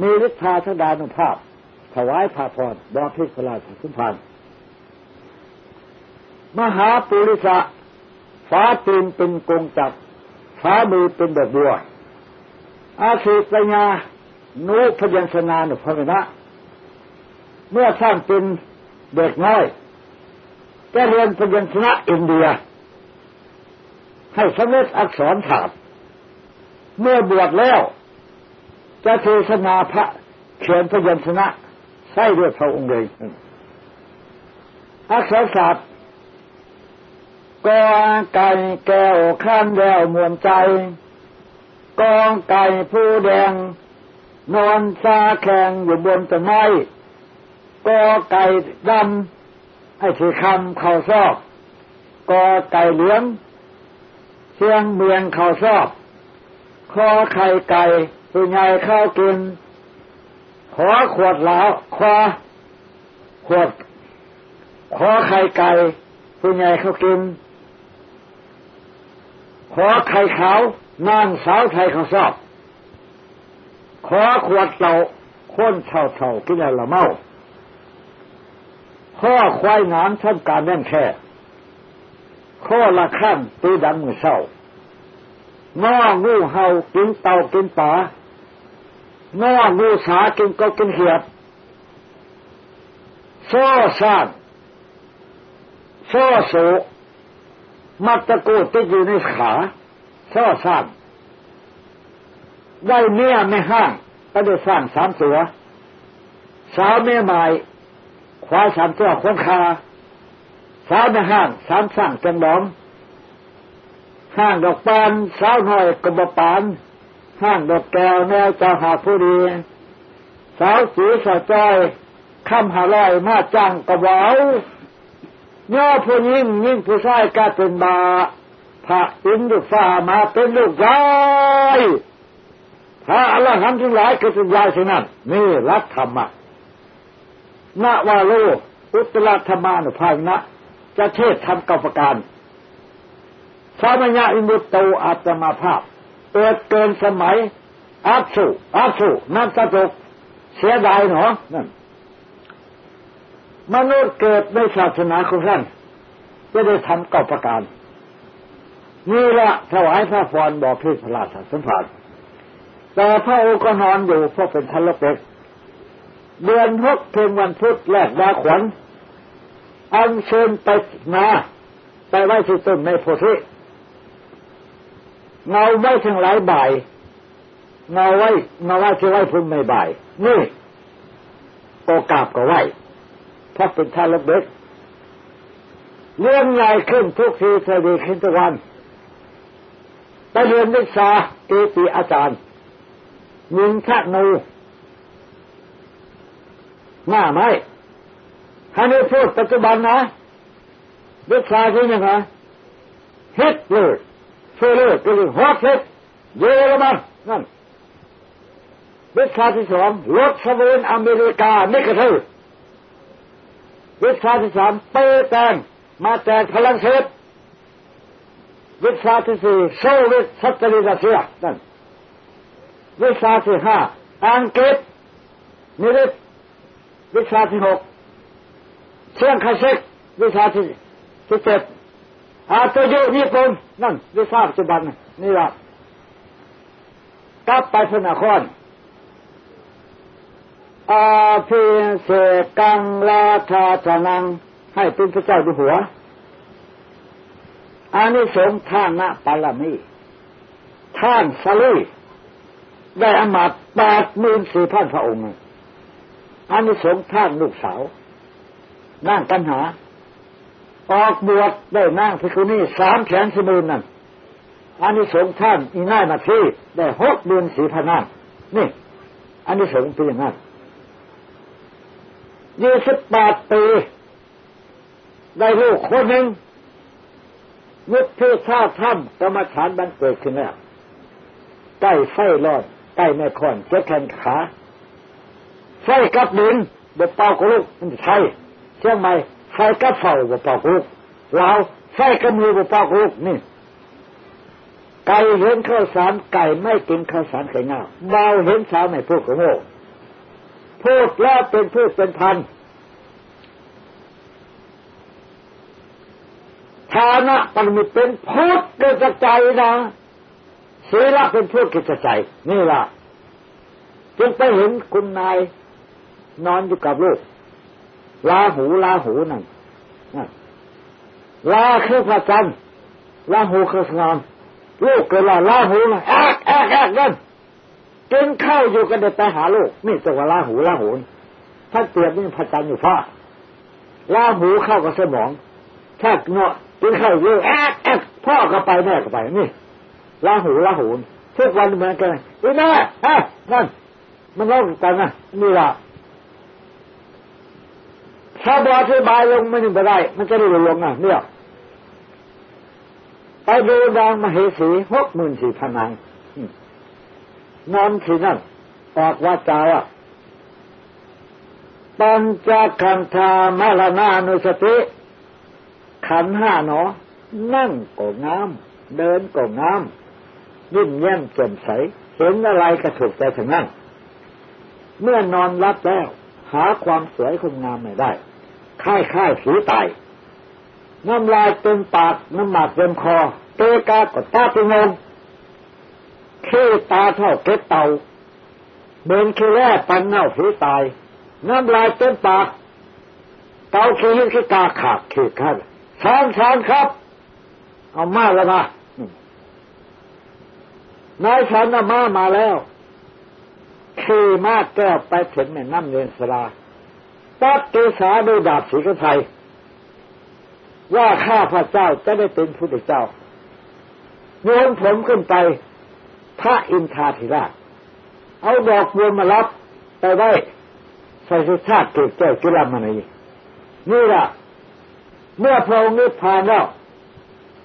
มีฤทธาธดานุภาพ ถวายพระพรบอพิพลาสสุพาน มหาปุริสะฟ้าตีนเป็นกงจับฟ้ามือเป็นดอกบัว อาชีปัญญานุพยัญชนานุภาเวนะเมื่อท่านเป็นเด็กน้อยจะเรียนพยัญชนะอินเดีย ให้สำเร็จอักษรถาบเมื่อบวชแล้ว จะเทศนาพระเขียนพยัญชนะใช้ด้วยพระองค์เองอักษรศาสตร์ กองไก่แก้วข้านแววมวนใจ กองไก่ผู้แดง นอนซาแข็งอยู่บนต้นไม้กอไก่ดำไอ้ที่คำเขาซอกกอไก่เหลี้ยงเชียงเมียงเขาชอบคอไข่ไก่ผู้ใหญ่ข้าวกิน ขอขวดแล้วคอขวดขอไข่ไก่ผู้ใหญ่เขากิน ขอไข่ขาวนางสาวไทยเขาชอบขอขวดเต่าค้นเท่าเท่ากินละเมาข้อควายงามทำการแน่นแค่ข้อละข้ามตีดังมือเศร้างองูเห่ากินเต่ากินป่างองูสากินก็กินเหียบโซ่ซ่านโซ่โส มัตตะกูติดอยู่ในขาโซ่ซ่านได้เมียไม่ห้าง ก็ได้สร้างสามตัวสาวเมียใหม่คว้าสามตัวคงคา สาวในห้าง สามสร้างจังดอมห้างดอกปานสาวหน่อยกบปาน ห้างดอกแก้วแนวเจ้าหาผู้ดี สาวสีสาวจ้อยคำหาลอยมาจังกระเบา ย่อผู้ยิ่งยิ่งผู้ชายก็เป็นบาพระอินทร์ฟ้ามาเป็นลูกยายพระอรหันต์ทั้งหลายคือเป็นยายสินั่นนี่รักธรรมะนวาโลอุตรธรรมานุภานะจะเทศทำกับประการสามัญญาอิมุตโตอาตมาภาพเปิดเกินสมัยอัสุอัสุนั่นสะจกเสียดายเนาะนั่น มนุษย์เกิดในศาสนาของท่านจะได้ทำกับประการนี่ละถวายพระพรบอกพิพราชสัมผัสแต่พระองค์ก็นอนอยู่เพราะเป็นทะเลเป็กเดือนหกเพ็งวันพุธแรกดาขวัญอันเชิญไปนาไปไว้ที่ต้นในโพธิเงาไว้ทั้งหลายบ่ายเงาไว้เงาไว้ที่ไว้พุ่มไม่บ่าย นี่โอกาบก็ไว้ เพราะเป็นท่าระเบิดเรื่องใหญ่ขึ้นทุกทีเธอดีขึ้นทุกวันไปเรียนวิชาเอติอาจารย์ยิงชะนูหน้าไหมฮันนี้พูดปัจจุบันนะวิชาที่ยังไงฮิตเลอร์เฟลเลอร์ก็คือฮอตฮิตเยอรมันนั่นวิชาที่สองรถสเวนอเมริกาไม่กระทืบ วิชาที่สามเปแตงมาแจกพลังเศสวิชาที่สี่โซเวียตสัตริรัสเซียนั่นวิชาที่ห้าอังกฤษนิริวิชาที่หกเชียงคาเซกวิชาที่ที่เจ็ดอาตโยญี่ปุ่นนั่นวิชาปัจจุบันนี่ละกลับไปพระนคร อาภิเสกังลาธาจานัง ให้เป็นพระเจ้าอยู่หัวอานิสงส์ท่านะปาลามีท่านสลุยได้อมาตแปดหมื่นสี่พันพระองค์อานิสงส์ท่านลูกสาว นั่งกันหา ออกบวชได้นั่งพิคุนี่สามแสนสี่หมื่นนั่นอานิสงส์ท่านอีน่ายมาที่ได้หกเดือนสี่พันนั่นนี่อานิสงส์เป็นอย่างนั้น ยี่สิบแปดปีได้ลูกคนหนึ่งนึกที่ท่าถ้ำกรรมฐานบันเกิดขึ้นแล้วใกล้ไฟรอดใกล้แม่คอนเจ็ดแขนขาไฟกับดินบเป่ากลูกมันใช่เชียงใหม่ไฟกับเฝ้าบเป่ากลูกลาวไฟกับมือบเป่ากลูกนี่ไก่เห็นข้าวสารไก่ไม่กินข้าวสารไข่เงาเบาเห็นสาวไม่พูดของโง่ พูดแล้วเป็นพูดเป็นพันฐานะปรมิตเป็นพูดเกิจใจนะศีลเป็นพูดเกิจใจ นี่ล่ะ จึงไปเห็นคุณนายนอนอยู่กับลูก ลาหูลาหูนั่นลาคือพระจันทร์ลาหูคือสงอนลูกเกิดลาลาหูนะแอกแอกแอกนั่น กินข้าวอยู่กันเด็ดไปหาโลกนี่ตัวลาหูลาหูท่านเปรียบนี่พระจันทร์อยู่ฟ้าลาหูเข้ากับสมองถ้าเนาะกินข้าวเยอะแอกแอกพ่อก็ไปแม่ก็ไปนี่ลาหูลาหูทุกวันเหมือนกันอีแม่ฮะนั่นมันเล่ากันนะนี่ละถ้าบอธิบายลงไม่ถึงไปได้ มันจะได้ลงอะเนี่ยไปดูนางมเหสีหกหมื่นสี่พันนาง นอนที่นั่นออกวาจาว่าปัญจคันธามรนานุสติ ขันห้าหนอ นั่งก็งาม เดินก็งาม ยิ้มแย้มแจ่มใส เห็นอะไรก็ถูกใจถึงนั้นเมื่อนอนรับแล้ว หาความสวยคุณงามไม่ได้ค่ายค่ายผีตายน้ำลายเต็มปากน้ำหมากเต็มคอเตกาก็ตาติงง ขี้ตาเท่าเก็ดเต่าเดินขี้แร่ปันเน่าผีตาย น้ำลายเต็มปาก เตาขี้หินขี้กาขาดขีดขันสานสานครับ เอามาแล้วนะนายฉันน่ะมามาแล้วขี่มากแก้วไปถึงแม่น้ำเนสราตัดเกษาดยดาบสีกไทยว่าข้าพระเจ้าจะได้เป็นผู้เจ้าโยนผมขึ้นไป พระอินทาธิราช เอาดอกบัวมารับไปไว้ใส่สุชาติเกิดแก้วจุลามณีนี่ละเมื่อพระองค์นิพพานแล้ว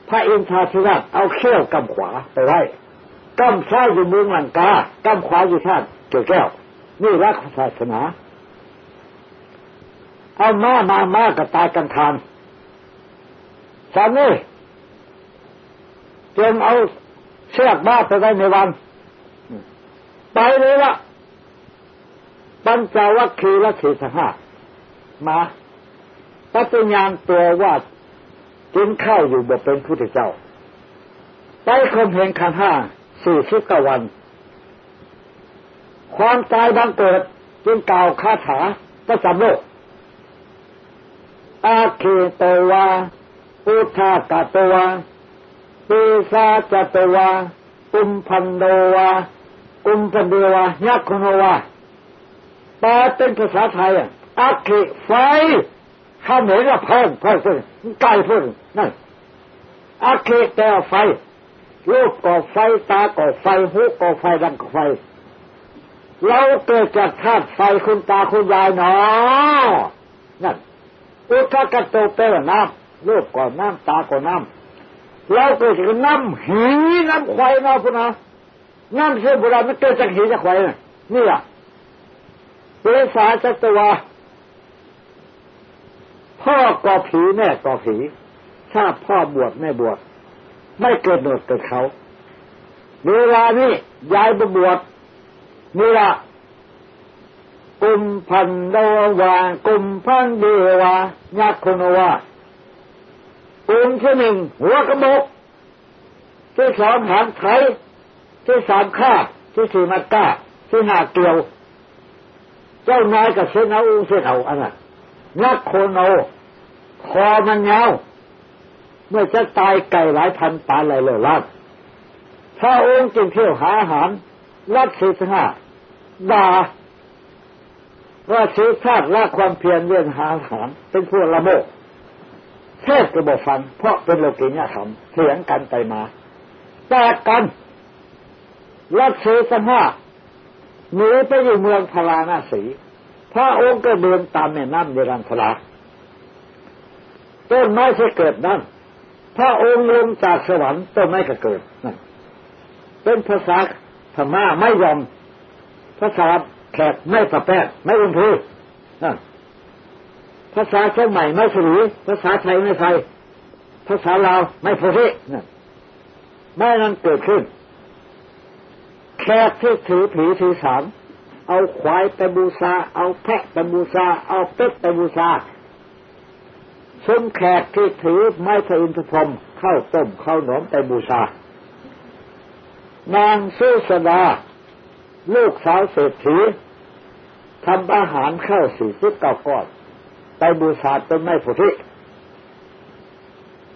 พระอินทราธิราชเอาเขี้ยวกำขวาไปไว้กำซ้ายอยู่เมืองลังกากำขวาอยู่ชาติเกิดแก้ว นี่รักศาสนา เอามามามากับตายกันทานสามนี่จงเอา เชือกบ้าไปไว้ในวัน ไปเลยละปัญจวัคคีย์ละสี่สิบห้ามาปัจญานตัวว่ากินข้าวอยู่บกเป็นพุทธเจ้า ไปคมเพงขันห้าสี่สิบกวัน ความตายบังเกิดจึงกล่าวคาถาประจำโลก อาเคตวาอุทากาตวา ปีศาจตวากุมพันโดวากุมพันเดวายักษ์โนวาแปลเป็นภาษาไทยอะอักิไฟข้าเหนือเพิ่มเพิ่มขึ้นใกล้ขึ้นนั่นอักิแต่ไฟรูปก่อไฟตาก่อไฟหูก่อไฟดังก่อไฟ เราเกิดจากธาตุไฟคุณตาคุณยายเนาะนั่นอุทกโตเปรน้ำรูปก่อน้ำตาก่อน้ำ เราเกิดจากน้ำหีน้ำควายนะพุนะน้ำเสื่อมโบราณมันเกิดจากหีจากควายนี่แหละเปสาจัตวาพ่อก่อผีแม่ก่อผีถ้าพ่อบวชแม่บวชไม่เกิดหนดเกิดเขาเวลานี้ยายบวชนี่ละกุมพันโดวากุมพันเดวายักคนวา กุมที่หนึ่งหัวกระบอกที่สองหางไถที่สามข้าที่สี่มัดก้าที่ห้าเกลียว เจ้านายกับเสนเอาเส้นเอาอันนั้นนักโคนอคอมันเงาเมื่อจะตายไก่หลายพันตายเลยเลยลัดพระองค์จึงเที่ยวหาอาหารรัดสีห้าด่าว่าสีชาติละความเพียรเรื่องหาอาหารเป็นพวกละโมก เทศก็บอกฟัง เพราะเป็นโลกิยธรรมเถียงกันไปมา แตกกันรัดสีห้าหนีไปอยู่เมืองพาราณสีพระองค์ก็เดินตามแม่น้ำเยรันทราต้นไม้ที่เกิดนั่นพระองค์ลงจากสวรรค์ต้นไม้ก็เกิดนั่นเป็นภาษาธรรมะไม่ยอมภาษาแขกไม่ประแปดไม่อุนพูนั่ ภาษาเชียงใหม่ไม่สรุภาษาไทยไม่ใส่ภาษาลาวไม่โพธินั่นไม่นั้นเกิดขึ้นแขกที่ถือผีถือสามเอาควายไปบูชาเอาแพะไปบูชาเอาเป็ดไปบูชาชมแขกที่ถือไม้พระอินทพรมเข้าต้มเข้าหนมไปบูชานางสุสดา ลูกสาวเศรษฐีทำอาหารเข้าสี่สิบเก้าก้อน ไปบูชาต้นไม้พุทธิ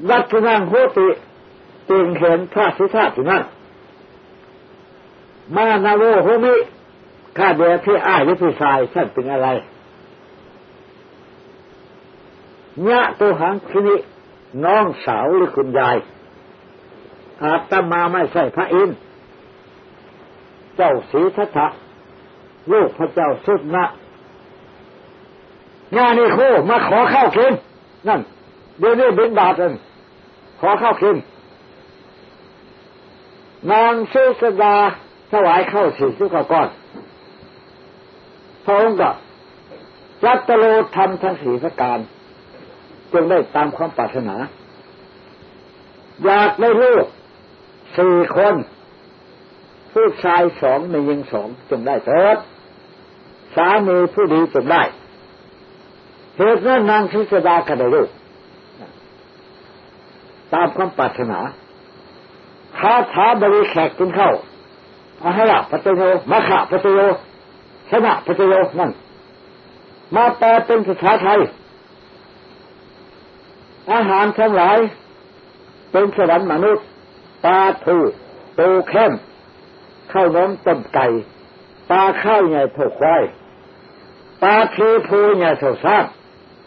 วัดที่นั่งโหติจึงเห็นพระสิทธาที่นั่นมานาโวโฮมิข้าเดียที่อ้ายหรือผู้ชายท่านเป็นอะไรญะตัวหังคินิน้องสาวหรือคุณยาย อาตมาไม่ใช่พระอินทร์เจ้าศรีทัตถะลูกพระเจ้าสุดนะ งานนี้โคมาขอข้าวกินนั่นเดี๋ยวนี้บินบาทกันขอข้าวกินนางสุสดาถวายเข้าสี่สิบก้อนพระองค์ก็จัตโลทำทั้งสี่ประการจึงได้ตามความปรารถนา อยากได้ลูกสี่คน ผู้ชายสองไม่ยิงสองจงได้เถิดสามีผู้ดีจงได้ เหตุนั้นนางทิสดาก็ได้ลูกตามความปรารถนาคาถาบริแขกกินเข้าอาหระปัจโยมาขะปัจโยชนะปัจโยนั่น มาแปลเป็นภาษาไทย อาหารทั้งหลาย เป็นสวรรค์มนุษย์ปลาทูตูเข้มข้าวน้มต้มไก่ปลาข้าวใหญ่ถกควายปลาทีพูใหญ่ถกซาก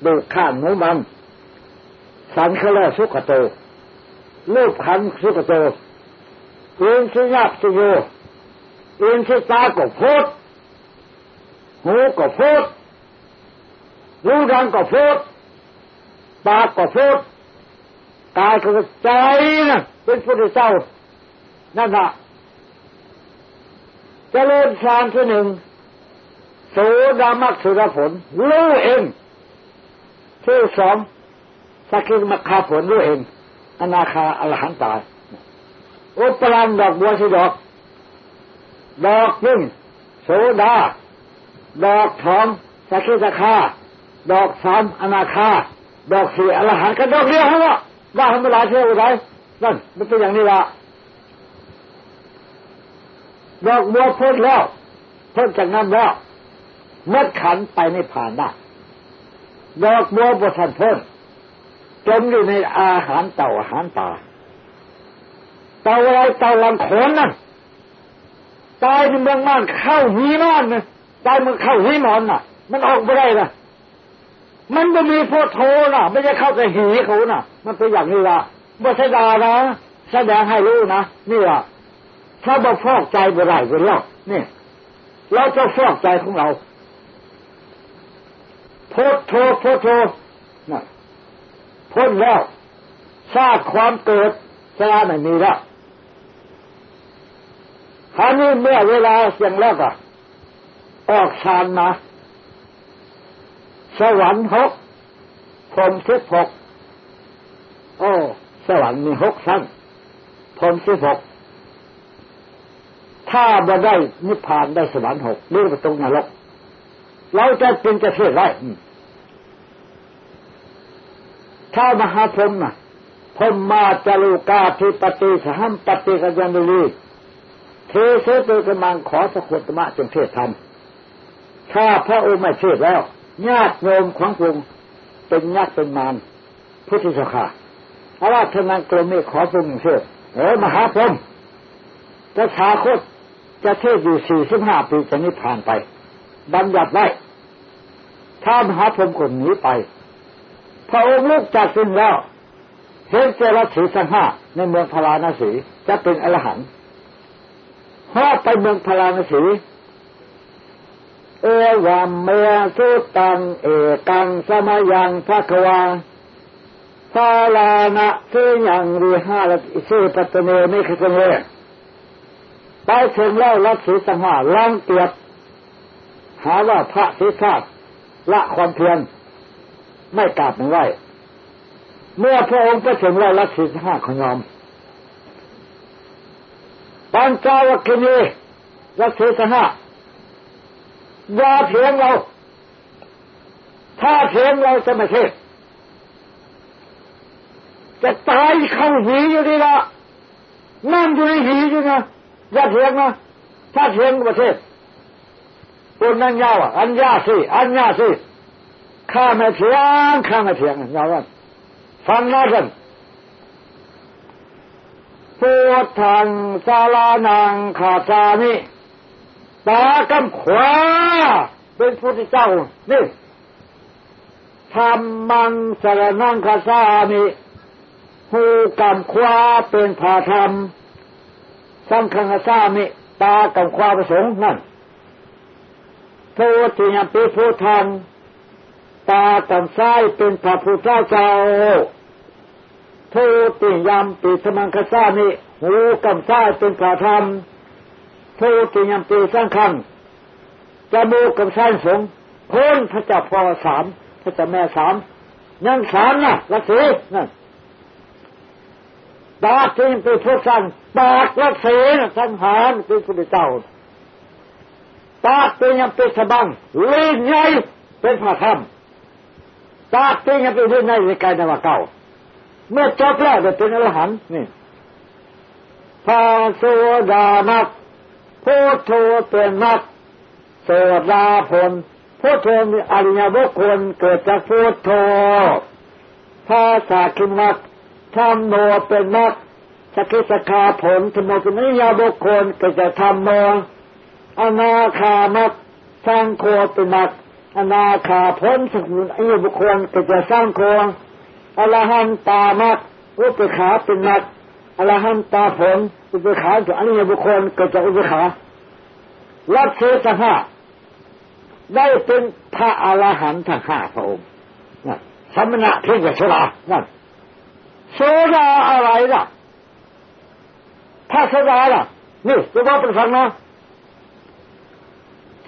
ดูข้ามหมูมัน สันเขาแลสุขโตลูกขันสุขโตอินสิยับสิโยอินสิตาก็พูดหูก็พูดรูดังก็พูดปากก็พูดกายก็ใจนะเป็นพุทธเจ้านั่นแหละเจริญฌานที่หนึ่งโสดามักสุรผลรู้เอง ที่สองสักกิมัคคาผลรู้เองอนาคาอรหันตายอุปรานดอกบัวสีดอก ดอกยิ่งโสดา ดอกทองสักกิสคาดอกสามอนาคา ดอกสี่อรหันก็ดอกเดียวทั้งหมดว่าทำเวลาเชื่ออะไรนั่นมันเป็นอย่างนี้ละดอกบัวพ้นแล้วพ้นจากนั้นแล้วเมื่อขันไปในผ่านได้ ดอกบัวบทันพ้นจมอยู่ในอาหารเต่าอาหารป่าเต่าอะไรเต่าลังขนนั่นตายในเมืองม่านเข้าหีนอนนะตายเมันเข้าหีนอนน่ะ มันออกไม่ได้นะมันไม่มีโพโทน่ะ ไม่ใช่เข้าแต่หีเขาน่ะ มันเป็นอย่างนี้ละบัสดานะแสดงให้รู้นะนี่ละถ้าบ่ฟอกใจบ่ได้เป็นแล้วนี่เราจะฟอกใจของเรา โพโทโพโทนะพ้นแล้วทราบความเกิดชราไม่มีแล้วคราวนี้เมื่อเวลาเสียงแล้วก็ออกฌานมา สวรรค์หกพรมสิบหกโอ้สวรรค์มีหกชั้นพรมสิบหกถ้าบ่ได้นิพพานได้สวรรค์หกเรียกว่าตรงนรก เราจะเป็นจะเชื่อได้ถ้ามหาพรหมนะพรหมาจารุกาทิปติสหัมปฏิกัญญานุลีเทเสตุกมังขอสกุตมะจงเทศธรรมถ้าพระองค์ไม่เทศแล้วญาติโยมของพระองค์เป็นญาติเป็นมารพุทธิสขาอาราธนากรมีขอพระองค์เทศเออมหาพรหมจะชาคตจะเทศอยู่สี่สิบห้าปีจะนิพพานไป บัญญัติไว้ถ้ามหาพรหมคนหนีไป พระองค์ลุกจากสิ้นแล้วเห็นเจรสีสังห้าในเมืองพาราณสีจะเป็นอรหันต์พอไปเมืองพาราณสีเอวามเมสุตังเอกังสมัยังพระควาพาลานะซื้ออย่างรีห้าละซื้อปัตเนไม่คือคนเลยไปถึงแล้วรัศีสังหาลังเกียบ หาว่าพระศิษาละความเพียรไม่กราบไม่ไหวเมื่อพระองค์ไปถึงเราลัทธิห้าขยอมปัญจวัคคีย์ลัทธิห้าอย่าเถียงเรา ถ้าเถียงเราจะไม่เทศจะตายเข้าหีอยู่ดีละนั่งอยู่ในหีอยู่นะอย่าเถียงนะถ้าเถียงประเทศ คนนั่งยาวอะ อันยาสิอันยาสิข้าไม่เถียงข้าไม่เถียงยาวว่าฟังนะกันพุทธังสารานังขาสามิตากำขวา เป็นพุทธเจ้า นี่ธรรมังสารนังคาสามิหูกำขวาเป็นผาธรรมสังฆังสามิ ตากำขวาประสงค์นั่น โทติยปิพุทธังตาตำซ้ายเป็นพระพุทธเจ้าทูติยามติสมังคสานิหูกำซ้ายเป็นพระธรรมทูติยามติสร้างคังจมูกกับซ้ายสงพ้นพระเจ้าพ่อสามพระเจ้าแม่สามยังสามนะละสีนั่นตาที่ยังเป็นผู้สร้างปากละสีสังหารเป็นพระเจ้า ตาที่ยังเป็นสบังลิ้นใหญ่เป็นพระธรรมตาที่ยังเป็นลิ้นในในกายนวเก่า เมื่อจบแล้วจะเป็นอรหันต์นี่พาโสดามักพุทโธเป็นมักโสดาผลพุทโธมีอริยบุคคลเกิดจากพุทโธภาษาคิมักธรรมโนเป็นมักสกิสคาผลธรรมเป็นอริยบุคคลเกิดจากธรรมโน อนาคามักสร้างโคเป็นมักอนาคาผลสมุนอริยบุคคลกิดจากสร้างโคอรหันตามักอุปขาเป็นมักอรหันตาผลอุปขาถึงอริยบุคคลกิดจากอุปขาลัทธิสหะได้เป็นพระอรหันต์ทั้งห้าพระองค์สมณะเพียงแต่โซดานั่นโซดาอะไรล่ะพระโซดาล่ะนี่จะว่าเป็นฟังนะ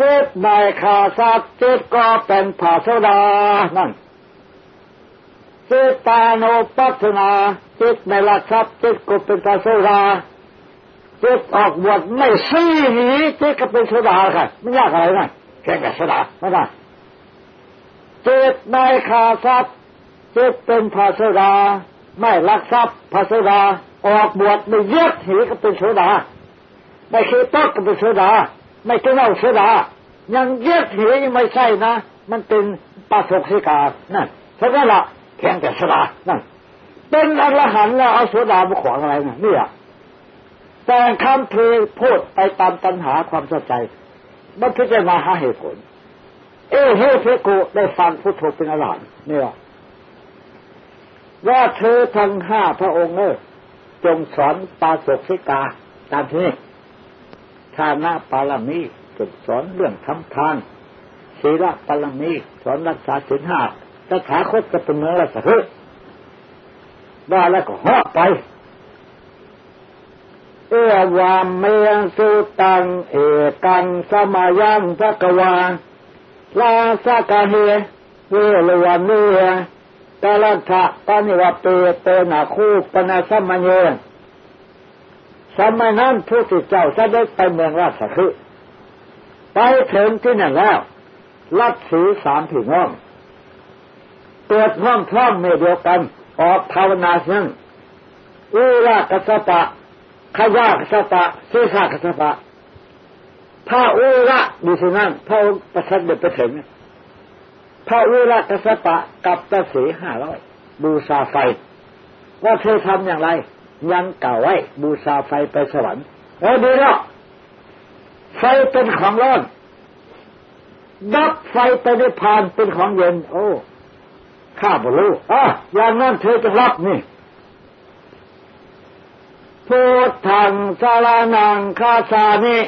เจ็ดใบขาสัตเจ็ดก็เป็นพระโซดา นั่นเจตาโนปัฒนาเจ็ดในลักทรัพย์เจ็ดก็เป็นพระโซดาเจ็ดออกบวชไม่ซี้หนีเจ็ดก็เป็นโซดาค่ะไม่ยากอะไรนะแค่กับสดาไม่ได้เจ็ดในขาทรัพย์เจ็ดเป็นพระโซดา ไม่ลักทรัพย์พระโซดาออกบวชไม่เย็ดหีก็เป็นโซดาไม่คือต๊อกก็เป็นโซดา ไม่กินเหล้าโซดายังเย็ดหียังไม่ใช่นะ มันเป็นปาสกสิกานั่นเพราะนั่นละแข่งแต่สดานั่นเป็นอรหันต์แล้วเอาโซดามาขวางอะไรนะนี่อะแต่คำเพลงพูดไปตามตัณหาความสนใจมันพิจารณาหาเหตุผล เอเฮเพโกได้ฟังพุทโธเป็นอรหันต์เนี่ยว่าเธอทั้งห้าพระองค์เออจงสอนปาสกสิกาตามที่นี้ ทานาปาลมีจงสอนเรื่องทำทานศีลปาลมีสอนรักษาศีลห้าตถาคตก็เป็นเนื้อละสักว่าแล้วก็หอไปเอวามเมยสุตัง เอกังสมายังพระกวาลาสกาเฮเวลวันเนตาลัทะปานิวเปเตนาคูปนาสมัญเย สมัยนั้นผู้ที่เจ้าจะได้ไปเมืองราชคฤห์ไปถึงที่นั่นแล้ว รัดสีสามผีน้องเปิดห้องพร้อมเมเดียวกัน ออกภาวนาเสียงอุรากัสปะขยากัสปะเสสากัสปะพระอุระดูสินั่นพระประสันเด็ดไปถึงพระอุระกัสปะกับตะสีห้าร้อยบูชาไฟ ว่าเธอทำอย่างไร ยังเก่าไว้บูชาไฟไปสวรรค์โอ้ดีแล้วไฟเป็นของร้อนดับไฟไปได้ผ่านเป็นของเย็น โอ้ข้าบรู้อะอย่างนั้นเธอจะรับนี่พุทธังสารนังคาสานิ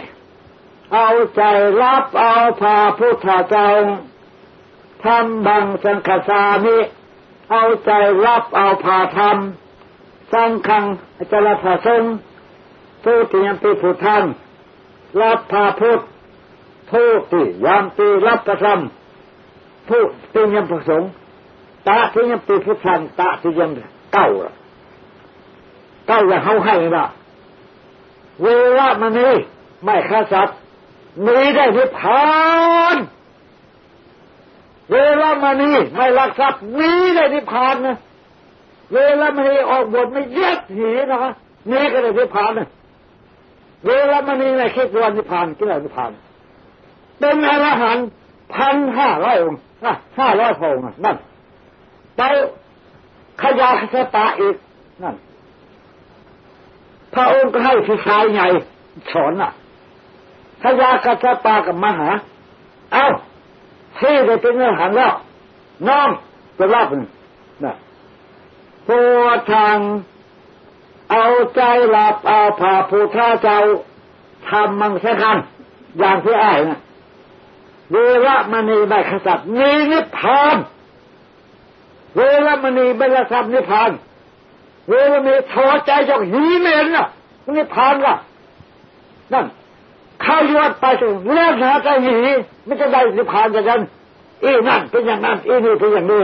เอาใจรับเอาพาพุทธเจ้าทำบังสังคสานิเอาใจรับเอาพาธรรม สังขังจรพระสงฆ์ผู้ที่ยังปีผู้ท่านรับพาพุทธผู้ที่ยามตีรับประธรรมผู้ที่ยังประสงค์ตาที่ยังปีพุทธันตาที่ยังเก้าเก้าอย่างเขาให้ละเวลามันนี่ไม่ฆ่าสัตว์มีได้ทิพานเวลามันนี่ไม่ลักทรัพย์มีได้ทิพานนะ เวลามันนี่ออกบทไม่เย็ดหีนะคะนี่ก็ได้ทิพานนะเวลามันนี่ไม่คิดวันนิพานกินอะไรนิพานเป็นอรหันต์พันห้าร้อยองค์ห้าร้อยพงนั่นไปขยาสตาอีกนั่นพระองค์ก็ให้พี่ชายใหญ่สอนอะขยาคสตากับมหา เอาที่ได้เป็นเงื่อหันแล้ว น้องจะรับนะ โพทางเอาใจหลับเอาผ่าผู้ท่าเจ้าทำมังสักันอย่างที่อ้ายนะเวลามันนีได้ขสัตมีนิพพานเวลามณีบรรลับนิพพานเวลามีทอใจจากหีเมนน่ะมันนิพพานล่ะนั่นเข้าวยอดไปถึงเลิกหาใจหีไม่จะได้นิพพานจากกันอีนั่นเป็นอย่างนั้นอีนี่เป็นอย่างนี้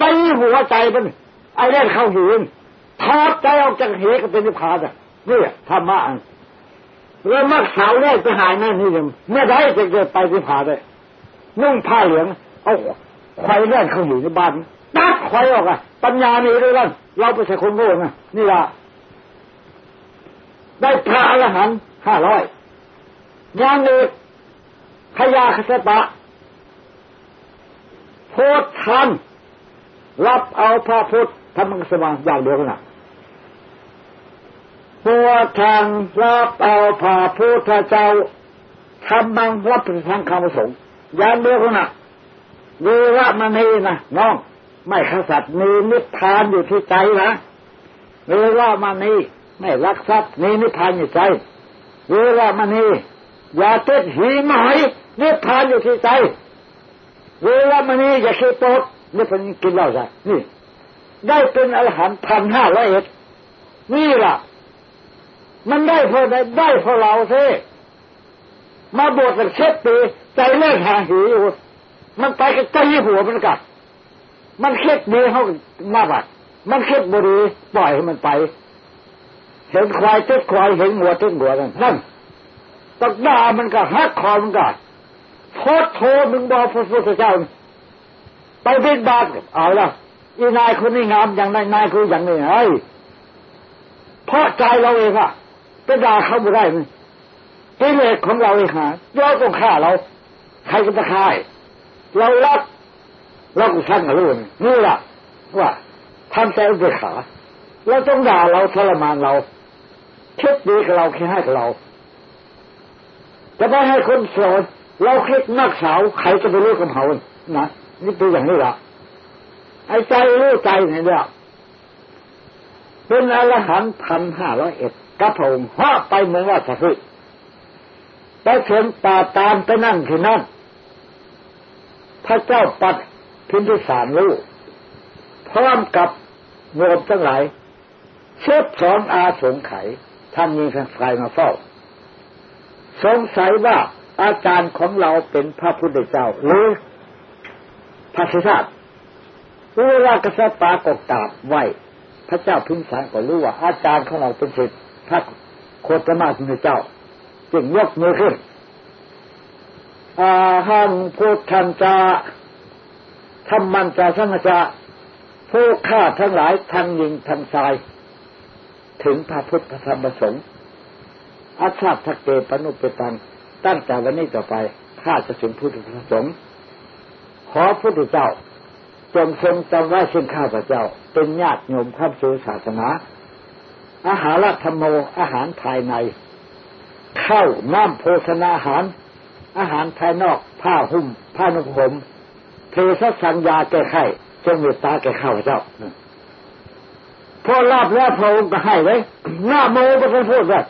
ตีหัวใจมัน ไอ้เล่นเข้าหีทอดใจออกจากหีก็เป็นนิพพานอะนี่ธรรมะเรื่องมักสาวแรกจะหายแน่นี่ยังเมื่อไรจะเกิดไปนิพพานได้นุ่งผ้าเหลืองเอาควายเล่นเข้าหีในบ้านตัดควายออกอะ ปัญญามีด้วยกันเราไปใช่คนโง่ไงนี่ละได้พระอรหันต์ห้าร้อยยางเอกขยาคสปะโพธทันรับเอาพระพุทธ ธรรมสมาอย่างเดียวนนะหัวทางรับเอาพระพุทธเจ้าทำมังรับทางคำประสงค์อย่างเดียวนนะเวรมณีนะน้อง ไม่ขสัตว์มีนิพพานอยู่ที่ใจนะเวลามานี้ไม่รักทรัพย์มีนิพพานอยู่ใจเวลามานี้อย่าต้นหีหมอยนิพพานอยู่ที่ใจเวลามานี้อย่าคิดโต๊ดนี่เป็นกินเหล้าใช่นี่ ได้เป็นอรหันต์พันห้าร้อยเอ็ดนี่ล่ะ มันได้เพราะได้ได้เพราะเราเซ่มาบวชกันเช็ดปีใจเล่นหาหีอยู่มันไปกับใจหัวมันกัดมันเค็ดดีเขาหน้าบัดมันเค็ดบุรีปล่อยให้มันไป เห็นควายเท็ดควายเห็นหัวเท็ดหัวนั่นนั่นตักด่ามันก็ฮักคอมันก็โทษโทษมึงบอกพระพุทธเจ้า ไปเป็นบาปเอาละ อีนายคนนี้งามอย่างนายนายคืออย่างนี้ไอ้ยเพราะใจเราเองอะไปด่าเขาไม่ได้มันกิเลสของเราเองหาเราต้องฆ่าเรา ใครก็จะฆ่าเรารักเราก็ช่างกับลูกนี่แหละว่าทำใจอุเบกขาเราต้องด่าเราทรมานเราคิดดีกับเราคิดให้กับเราจะไม่ให้คนโสดเราคิดนักสาวใครจะไปรู้กับเขานะนี่เป็นอย่างนี้ละ ไอ้ใจรู้ใจนี่เนี่ยเป็นอรหันต์พันห้าร้อยเอ็ดกระผมห่อไปเหมือนว่าสักดิ์ไปเชิญป่าตามไปนั่งที่นั่น พระเจ้าปัดพิมพิสารรู้พร้อมกับโยมทั้งหลายเชิดสอนอาสงไขท่านมีใครมาเฝ้า สงสัยว่าอาจารย์ของเราเป็นพระพุทธเจ้าหรือพระศิษย์ เวลากษัตริย์ปากกตาบไหวพระเจ้าพิมสารก็รู้ว่า อาจารย์ของเราเป็นศิษย์พระโคตรมาพุทธเจ้า จึงยกมือขึ้นอาหังพุทธันจาธรรมันจะสังจะผู้ฆ่าทั้งหลายทั้งยิงทั้งชาย ถึงพระพุทธธรรมประสงค์อาชาติทเกปนุปตังตั้งแต่วันนี้ต่อไปข้าจะถึงพุทธประสงค์ขอพุทธเจ้า จงทรงจำไว้ซึ่งข้าพเจ้า เป็นญาติโยมข้ามสู่ศาสนา อาหารธรรมโมอาหารภายในข้าวน้ำโภชนาอาหาร อาหารภายนอก ผ้าหุ้ม ผ้านุ่งห่มเทศสัญญาแก้ไขจงเมตตาแก่ข้าพเจ้าพอลาบแล้วพระองค์ก็ให้ไว้หน้าโมก็ต้องพูดแบบ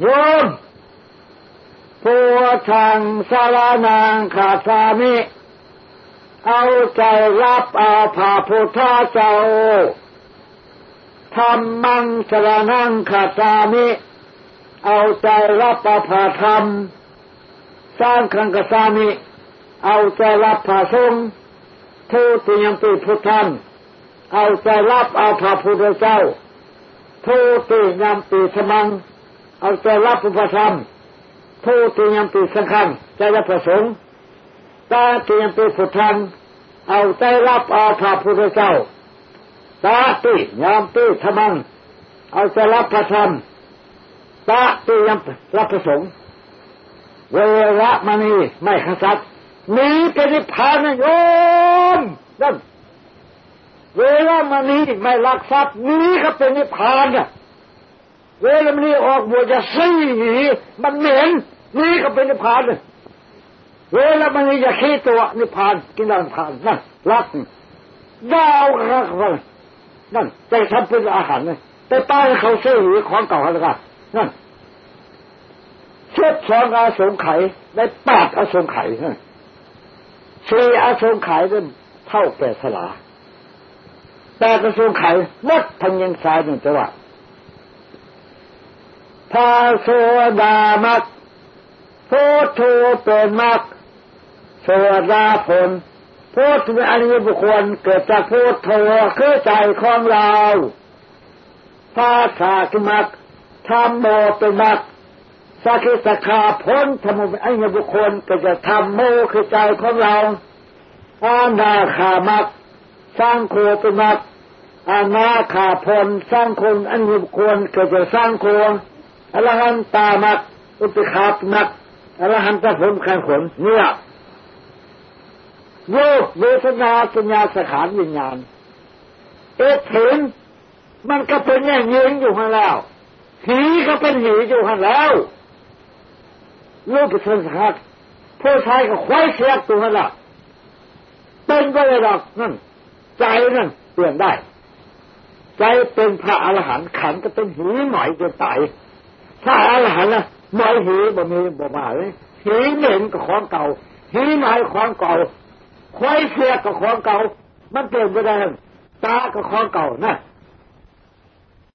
โยม ผู้ทางสารนางขาสามิ เอาใจรับอาภาพุทธเจ้าทำมังสารนังขาสามิ เอาใจรับอาภาธรรม สร้างคังกสามิ เอาใจรับพระสงทูติยมติพุทธันเอาใจรับอาพระพุทธเจ้าทูติยมติสมัง เอาใจรับพรธรรม ทูติยมติสังฆังใจรับพระสงฆ์ตาติยมติพุทธันเอาใจรับเอาพระพุทธเจ้าตาติยมติธรรมัง เอาใจรับพระธรรมตาติยมรับพระสงฆ์เวรมณีไม่ขสัตหนีไปนิพพานนะโยมนั่นเวลามานี้ไม่รักทรัพย์นี้ก็เป็นนิพพานนะเวลามันนี้ออกบวชจะซี่หนีมันเหม็น นี่ก็เป็นนิพพานน่ะเวลามันจะขี้ตัวนิพพานกินนิพพานนั่นรักดาวรักมันนั่นใจทำเป็นอาหารเลยแต่ป้ายเขาซื้อหรือของเก่าแล้วกันนั่นเช็ดสองอาสงไขได้แปดอาสงไขสี่อาสงไขยเป็นเท่าแก่สลาแต่กระทรวงไข่ลดทางยังสายหนึ่งจังหวะพาโซดามัก โพโทเป็นมักโซดาผลโพธเป็นอันนี้บุคคลเกิดจากโพโทคือใจของเราภาษาคือมักธรรมโมเป็นมักสักิสขาพ้นธรรมเป็นอันนี้บุคคลเกิดจากธรรมโมคือใจของเราอานาขามักสร้างโคเป็นมักอานาขาพลสร้างคนอันนี้บุคคลเกิดจากสร้างโคอรหันตามักอุปขาปมัก อรหันตผลขันขนเนี่ยโยกเวทนาสัญญาสขานวิญญาณ เอถึงมันก็เป็นอย่างยืนอยู่ข้างแล้วหีก็เป็นหีอยู่ข้างแล้วลูกเป็นสักผู้ชายก็ควายเสียกตัวนั่นละเป็นก็เลยหรอกนั่นใจนั่นเปลี่ยนได้ ใจเป็นพระอรหันต์ขันก็เป็นหีหน่อยจนตายถ้าอรหันต์นะ หน่อยหีบ่มีบ่มาเลยหีเหม็นกับของเก่าหีหน่อยของเก่าควายเสียกับของเก่า มันเกิดไม่ไปได้ตากับของเก่านะ